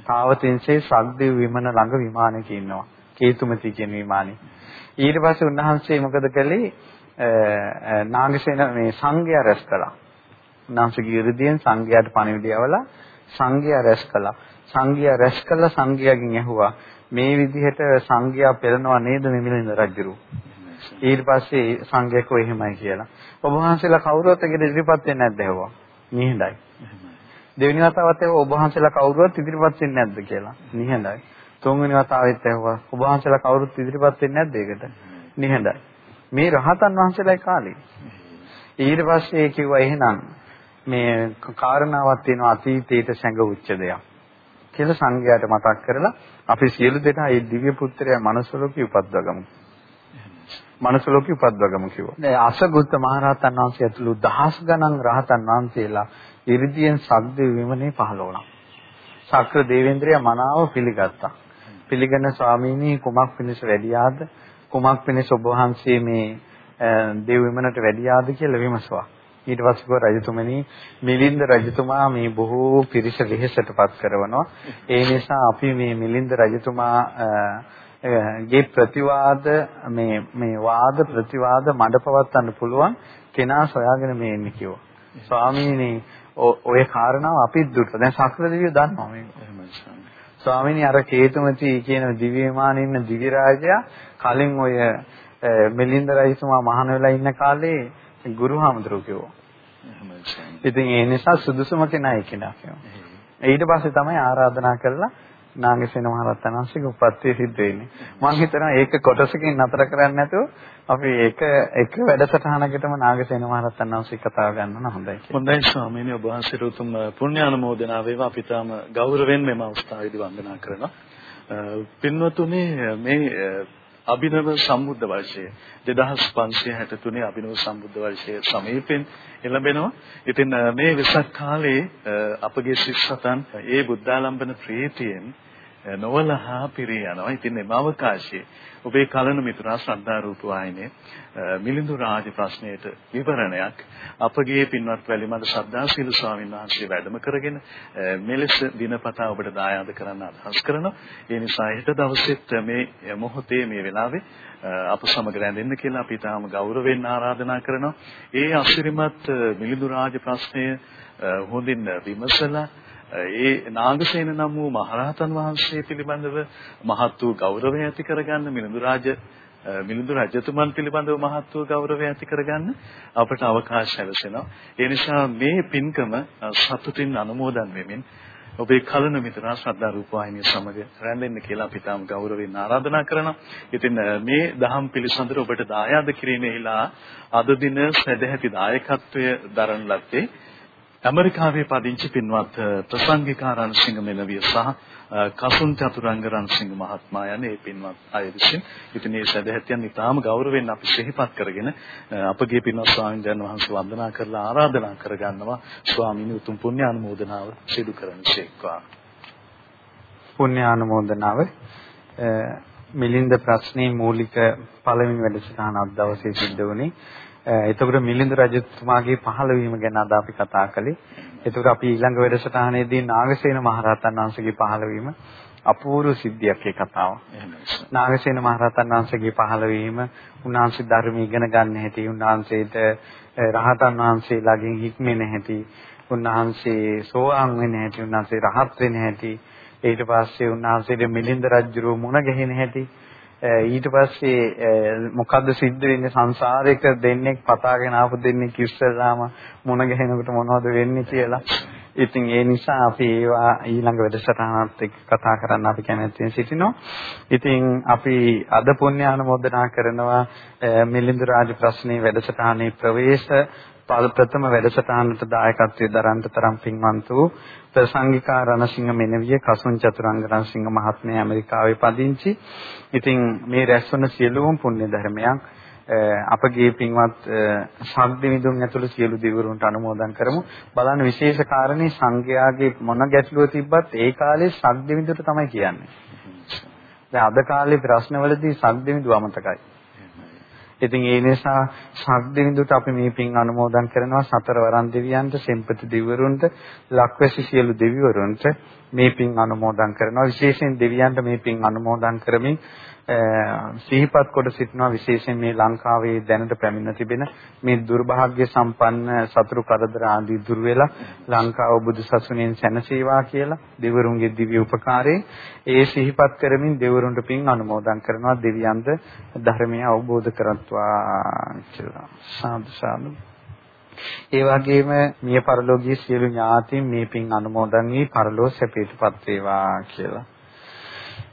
තාවතින්සේ සග්දේව විමන ළඟ විමානයක ඉන්නවා. කේතුමති කියන විමානේ. ඊට පස්සේ උන්වහන්සේ මොකද කළේ? නාගසේන මේ සංඝයා රැස් කළා. උන්වහන්සේගේ ඉරිදීන් සංඝයාට පණිවිඩය යවලා සංඝයා රැස් කළා. සංඝයා රැස් කළ සංඝයාගෙන් ඇහුවා මේ විදිහට සංඝයා පෙළනවා නේද මෙමිලින්ද රජුරු. ඊට පස්සේ සංඝයා කෝ එහෙමයි කියලා. ඔබ වහන්සේලා කවුරුවත් එකට ඉදිරිපත් වෙන්නේ නැද්ද ඇහුවා. නිහඬයි. දෙවෙනි වතාවත් ඇහුවා ඔබ වහන්සේලා කවුරුවත් ඉදිරිපත් වෙන්නේ නැද්ද කියලා. නිහඬයි. තුන්වෙනි වතාවෙත් ඇහුවා ඔබ වහන්සේලා කවුරුත් ඉදිරිපත් වෙන්නේ නැද්ද ඒකට. නිහඬයි. මේ රහතන් වහන්සේලායි කාලේ. ඊට පස්සේ කිව්වා එහෙනම් මේ කාරණාවක් තියෙනවා අතීතයට සැඟවුච්ච දෙයක්. කියලා සංඝයාට මතක් කරලා අපි සියලු දෙනා මේ දිව්‍ය පුත්‍රයා මනසලෝකේ උපද්දවගමු. මනසලෝකේ උපද්දවගමු කිව්වා. මේ අසගුත්ත මහරහතන් වහන්සේ ඇතුළු දහස් ගණන් රහතන් වහන්සේලා ඉරිදියෙන් සද්ද විමනේ පහළ වුණා. ශක්‍ර දේවේන්ද්‍රයා මනාව පිළිගත්තා. පිළිගන්න ස්වාමීනි කුමක් පිණිස වැඩියාද? කුමක් පිණිස ඔබ වහන්සේ මේ දේව විමනට වැඩියාද කියලා විමසුවා. ඊට පස්සේ කෝ රජතුමනි මිලින්ද රජතුමා මේ බොහෝ පිරිස වෙහෙසටපත් කරනවා. ඒ නිසා අපි මේ මිලින්ද රජතුමා ගේ ප්‍රතිවාද මේ මේ වාද ප්‍රතිවාද මඩපවත්තන්න පුළුවන් කෙනා සොයාගෙන මේ එන්නේ කිව්වා. ස්වාමීනි ඔය කාරණාව අපිත් දුටුවා. දැන් සක්‍රදේවිය දන්නවා මේක. ස්වාමීනි අර කේතුමති කියන දිව්‍ය විමානයේ ඉන්න දිව්‍ය රාජයා කලින් ඔය මිලින්ද රජතුමා මහාන වෙලා ඉන්න කාලේ ගුරුහාමුදුරුවෝ කිව්වා. ඉතින් ඒ නිසා සුදුසුම කෙනා කෙනා කියනවා. ඊට පස්සේ තමයි ආරාධනා කරලා නාගසේන මහරහතන් වහන්සේගේ උපත්ති සිද්ධ වෙන්නේ. මම හිතනවා ඒක කොටසකින් නතර කරන්නේ නැතුව අපි ඒක එක වැඩසටහනකටම නාගසේන මහරහතන් වහන්සේ කතාව ගන්න හොඳයි කියලා. හොඳයි ස්වාමීනි ඔබ වහන්සේට උතුම් පුණ්‍ය අනුමෝදනා වේවා අපි තාම ගෞරවයෙන් මෙම අවස්ථාවේදී වන්දනා කරනවා. පින්වතුනි මේ අභිනව සම්බුද්ධ වර්ෂය 2563 අභිනව සම්බුද්ධ වර්ෂයේ සමීපෙන් එළඹෙනවා. ඉතින් මේ වෙසක් කාලේ අපගේ ශිෂ්‍යයන් ඒ බුද්ධාලම්බන ප්‍රීතියෙන් නොවලහා පිරී යනවා. ඉතින් මේ අවකාශයේ ඔබේ කලන මිතුරා ශ්‍රද්ධා රූප වාහිනියේ මිලිඳු රාජ ප්‍රශ්නයට විවරණයක් අපගේ පින්වත් වැලිමඩ ශ්‍රද්ධාශීල ස්වාමීන් වහන්සේ වැඩම කරගෙන මෙලෙස දිනපතා ඔබට දායාද කරන්න අදහස් කරනවා. ඒ නිසා හෙට දවසෙත් මේ මොහොතේ මේ වෙලාවේ අප සමග රැඳෙන්න කියලා අපි තාම ගෞරවයෙන් ආරාධනා කරනවා. ඒ අසිරිමත් මිලිඳු රාජ ප්‍රශ්නය හොඳින් විමසලා ඒ නාගසේන නම් වූ මහරහතන් වහන්සේ පිළිබඳව මහත් වූ ගෞරවය ඇති කරගන්න මිලිඳු රාජ මිලිඳු රජතුමන් පිළිබඳව මහත් වූ ගෞරවය ඇති කරගන්න අපට අවකාශ ලැබෙනවා. ඒ නිසා මේ පින්කම සතුටින් අනුමෝදන් වෙමින් ඔබේ කලන මිතුරා ශ්‍රද්ධා රූපවාහිනිය සමග රැඳෙන්න කියලා අපි තාම ගෞරවයෙන් ආරාධනා කරනවා. ඉතින් මේ දහම් පිළිසඳර ඔබට දායාද කිරීමේලා අද දින සදැහැති දායකත්වය දරන ලද්දේ ඇමරිකාවේ පදිංචි පින්වත් ප්‍රසංගිකා රණසිංහ මෙලවිය සහ කසුන් චතුරංග රණසිංහ මහත්මයා යන මේ පින්වත් අය විසින්. ඉතින් මේ සදැහැතියන් ඉතාම ගෞරවයෙන් අපි සිහිපත් කරගෙන අපගේ පින්වත් ස්වාමීන් වහන්සේ වන්දනා කරලා ආරාධනා කරගන්නවා. ස්වාමීන් උතුම් පුණ්‍ය ආනුමෝදනාව සිදු කරන ශේක්වා පුණ්‍ය ආනුමෝදනාව මිලින්ද ප්‍රශ්නේ මූලික පළවෙනි වැඩසටහන අද දවසේ සිද්ධ වුණේ. එතකොට මිලිඳු රජතුමාගේ පහළවීම ගැන අද අපි කතා කළේ. එතකොට අපි ඊළඟ වැඩසටහනේදී නාගසේන මහරහතන් වහන්සේගේ පහළවීම අපූර්ව සිද්ධියක් ඒ කතාව. නාගසේන මහරහතන් වහන්සේගේ පහළවීම උන්වහන්සේ ධර්ම ඉගෙන ගන්න හැටි, උන්වහන්සේට රහතන් වහන්සේලාගෙන් හික්මෙන හැටි, උන්වහන්සේ සෝවාන් වෙන හැටි, උන්වහන්සේ රහත් වෙන හැටි, ඊට පස්සේ උන්වහන්සේට මිලිඳ රජුරුව මුණ ගැහෙන හැටි ඊට පස්සේ මොකද්ද සිද්ධ වෙන්නේ සංසාරයක දෙන්නෙක් පතාගෙන ආපු දෙන්නෙක් ඉස්සෙල්ලාම මුණ ගැහෙනකොට මොනවද වෙන්නේ කියලා. ඉතින් ඒ නිසා අපි ඒවා ඊළඟ වැඩසටහනත් එක්ක කතා කරන්න අපි කැමැත්තෙන් සිටිනවා. ඉතින් අපි අද පුණ්‍ය ආනුමෝදනා කරනවා මිලිඳු රාජ ප්‍රශ්නේ වැඩසටහනේ ප්‍රවේශ ප්‍රථම වැඩසටහනට දායකත්වයේ දරන්ට තරම් පින්වන්ත වූ ප්‍රසංගිකා රණසිංහ මෙනවිය කසුන් චතුරංග රණසිංහ මහත්මයා ඇමරිකාවේ පදිංචි. ඉතින් මේ රැස්වන සියලුම පුණ්‍ය ධර්මයන් අපගේ පින්වත් ශබ්දවිදුන් ඇතුළු සියලු දිවුරුන්ට අනුමෝදන් කරමු. බලන්න විශේෂ කාරණේ සංඝයාගේ මොන ගැටලුව තිබ්බත් ඒ කාලේ ශබ්දවිදුට තමයි කියන්නේ. දැන් අද කාලේ ප්‍රශ්නවලදී ශබ්දවිදු අමතකයි. ඉතින් ඒ නිසා ශක්තිවිඳුට අපි මේ පින් අනුමෝදන් කරනවා සතරවරන් දෙවියන්ට, සෙම්පති දිවවරුන්ට, ලක්වැසි සියලු දෙවිවරුන්ට මේ පින් අනුමෝදන් කරනවා. විශේෂයෙන් දෙවියන්ට මේ පින් අනුමෝදන් කරමින් සිහිපත් කොට සිටිනවා විශේෂයෙන් මේ ලංකාවේ දැනට පැමිණ තිබෙන මේ දුර්භාග්‍ය සම්පන්න සතුරු කරදර ආදී දුර වෙලා ලංකාව බුදු සසුනෙන් සැනසීවා කියලා දෙවරුන්ගේ දිව්‍ය උපකාරයෙන් ඒ සිහිපත් කරමින් දෙවරුන්ට පින් අනුමෝදන් කරනවා දෙවියන්ද ධර්මය අවබෝධ කරත්වා කියලා. සාදු සාදු. ඒ වගේම මිය පරලෝකීය සියලු ඥාතීන් මේ පින් අනුමෝදන් වී පරලෝ සැපයටපත් වේවා කියලා.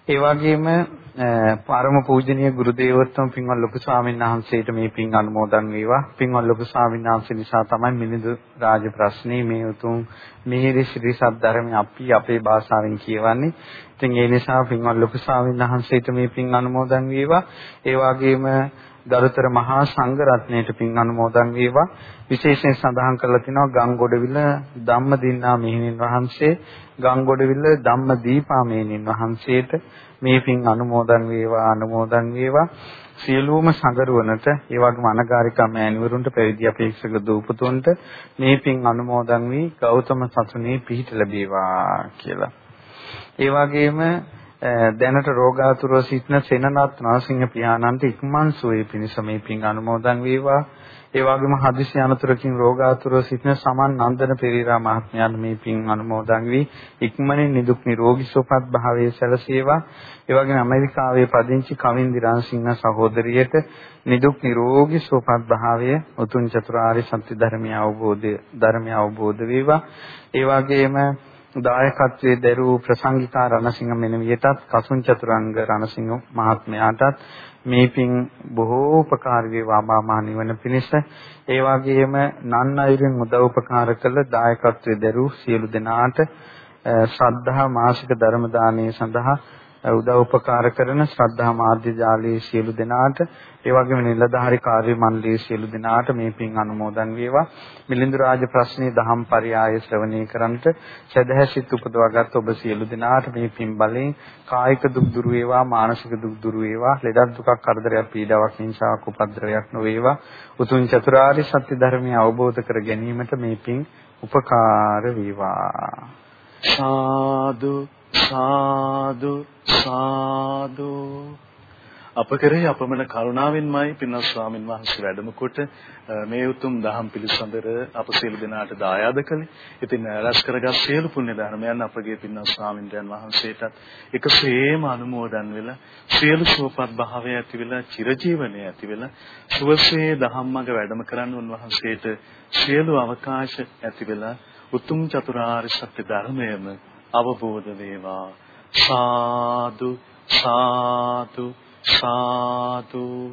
ඒ වගේම පරම පූජනීය ගුරු දේවෝත්තම පින්වත් ලොකු ස්වාමීන් වහන්සේට මේ පින් අනුමෝදන් වේවා. පින්වත් ලොකු ස්වාමීන් වහන්සේ නිසා තමයි මිනිඳු රාජ ප්‍රශ්නේ මේ උතුම් මිහිරි ශ්‍රී සද්ධර්මය අපි අපේ භාෂාවෙන් කියවන්නේ. ඉතින් ඒ නිසා පින්වත් ලොකු ස්වාමීන් වහන්සේට මේ පින් අනුමෝදන් වේවා. ඒ වගේම දරුතර මහා සංඝ රත්නයට පින් අනුමෝදන් වේවා විශේෂයෙන් සඳහන් කරලා තිනවා ගංගොඩවිල ධම්මදින්නා මෙහිණින් වහන්සේ ගංගොඩවිල ධම්මදීපා මෙහිණින් වහන්සේට මේ පින් අනුමෝදන් වේවා අනුමෝදන් වේවා සියලුම සංගරුවනට ඒ වගේම අනගාരികා මෑණිවරුන්ට පැවිදි අපේක්ෂක දූපතුන්ට මේ පින් අනුමෝදන් වී ගෞතම සසුනේ පිහිට ලැබේවා කියලා. ඒ වගේම දැනට රෝගාතුරව සිටින සෙනනත් නරසිංහ පියාණන්ට ඉක්මන් සුවය පිණිස මේ පින් අනුමෝදන් වේවා. ඒ වගේම හදිසි අනතුරකින් රෝගාතුරව සිටින සමන් නන්දන පෙරේරා මහත්මයාට මේ පින් අනුමෝදන් වී ඉක්මනින් නිදුක් නිරෝගී සුවපත් භාවයේ සැලසේවා. ඒ වගේම ඇමරිකාවේ පදිංචි කවින්දි රාජසිංහ සහෝදරියට නිදුක් නිරෝගී සුවපත් භාවය උතුම් චතුරාර්ය සත්‍ය ධර්මය අවබෝධය ධර්මය අවබෝධ වේවා. ඒ වගේම දායකත්වයේ දරූ ප්‍රසංගිකා රණසිංහ මෙනවියටත් කසුන් චතුරංග රණසිංහ මහත්මයාටත් මේ පින් බොහෝ උපකාර වේවා මා නිවන පිණිස. ඒ වගේම නන් අයුරින් උදව් උපකාර කළ දායකත්වයේ දරූ සියලු දෙනාට ශ්‍රද්ධා මාසික ධර්ම දානයේ සඳහා උදව් උපකාර කරන ශ්‍රද්ධා මාධ්‍ය ජාලයේ සියලු දෙනාට ඒ වගේම නිලධාරි කාර්ය මණ්ඩලයේ සියලු දෙනාට මේ පින් අනුමෝදන් වේවා. මිලිඳු රාජ ප්‍රශ්නයේ දහම් පරයය ශ්‍රවණය කරන්ට සදහැසිත උපදවාගත් ඔබ සියලු දෙනාට මේ පින් බලයෙන් කායික දුක් දුරු වේවා මානසික දුක් දුරු වේවා ලෙඩක් දුකක් කරදරයක් පීඩාවක් හිංසාවක් උපද්‍රවයක් නොවේවා. උතුම් චතුරාර්ය සත්‍ය ධර්මය අවබෝධ කර ගැනීමට මේ පින් උපකාර වේවා. සාදු. සාදු සාදු අප කරේ අපමණ කරුණාවෙන්මයි පින්වත් ස්වාමින් වහන්සේ වැඩම කොට මේ උතුම් දහම් පිළිසඳර අප සියලු දෙනාට දායාද කළේ. ඉතින් රැස් කරගත් සියලු පුණ්‍ය ධර්මයන් අපගේ පින්වත් ස්වාමින්දයන් වහන්සේටත් එකසේම අනුමෝදන් වෙලා සියලු සුවපත් භාවය ඇති වෙලා චිරජීවනයේ ඇති වෙලා සුවසේ ධම්මග වැඩම කරන්න උන්වහන්සේට සියලු අවකාශ ඇති වෙලා උතුම් චතුරාර්ය සත්‍ය ධර්මයම අවබෝධ වේවා. සාදු සාදු සාදු.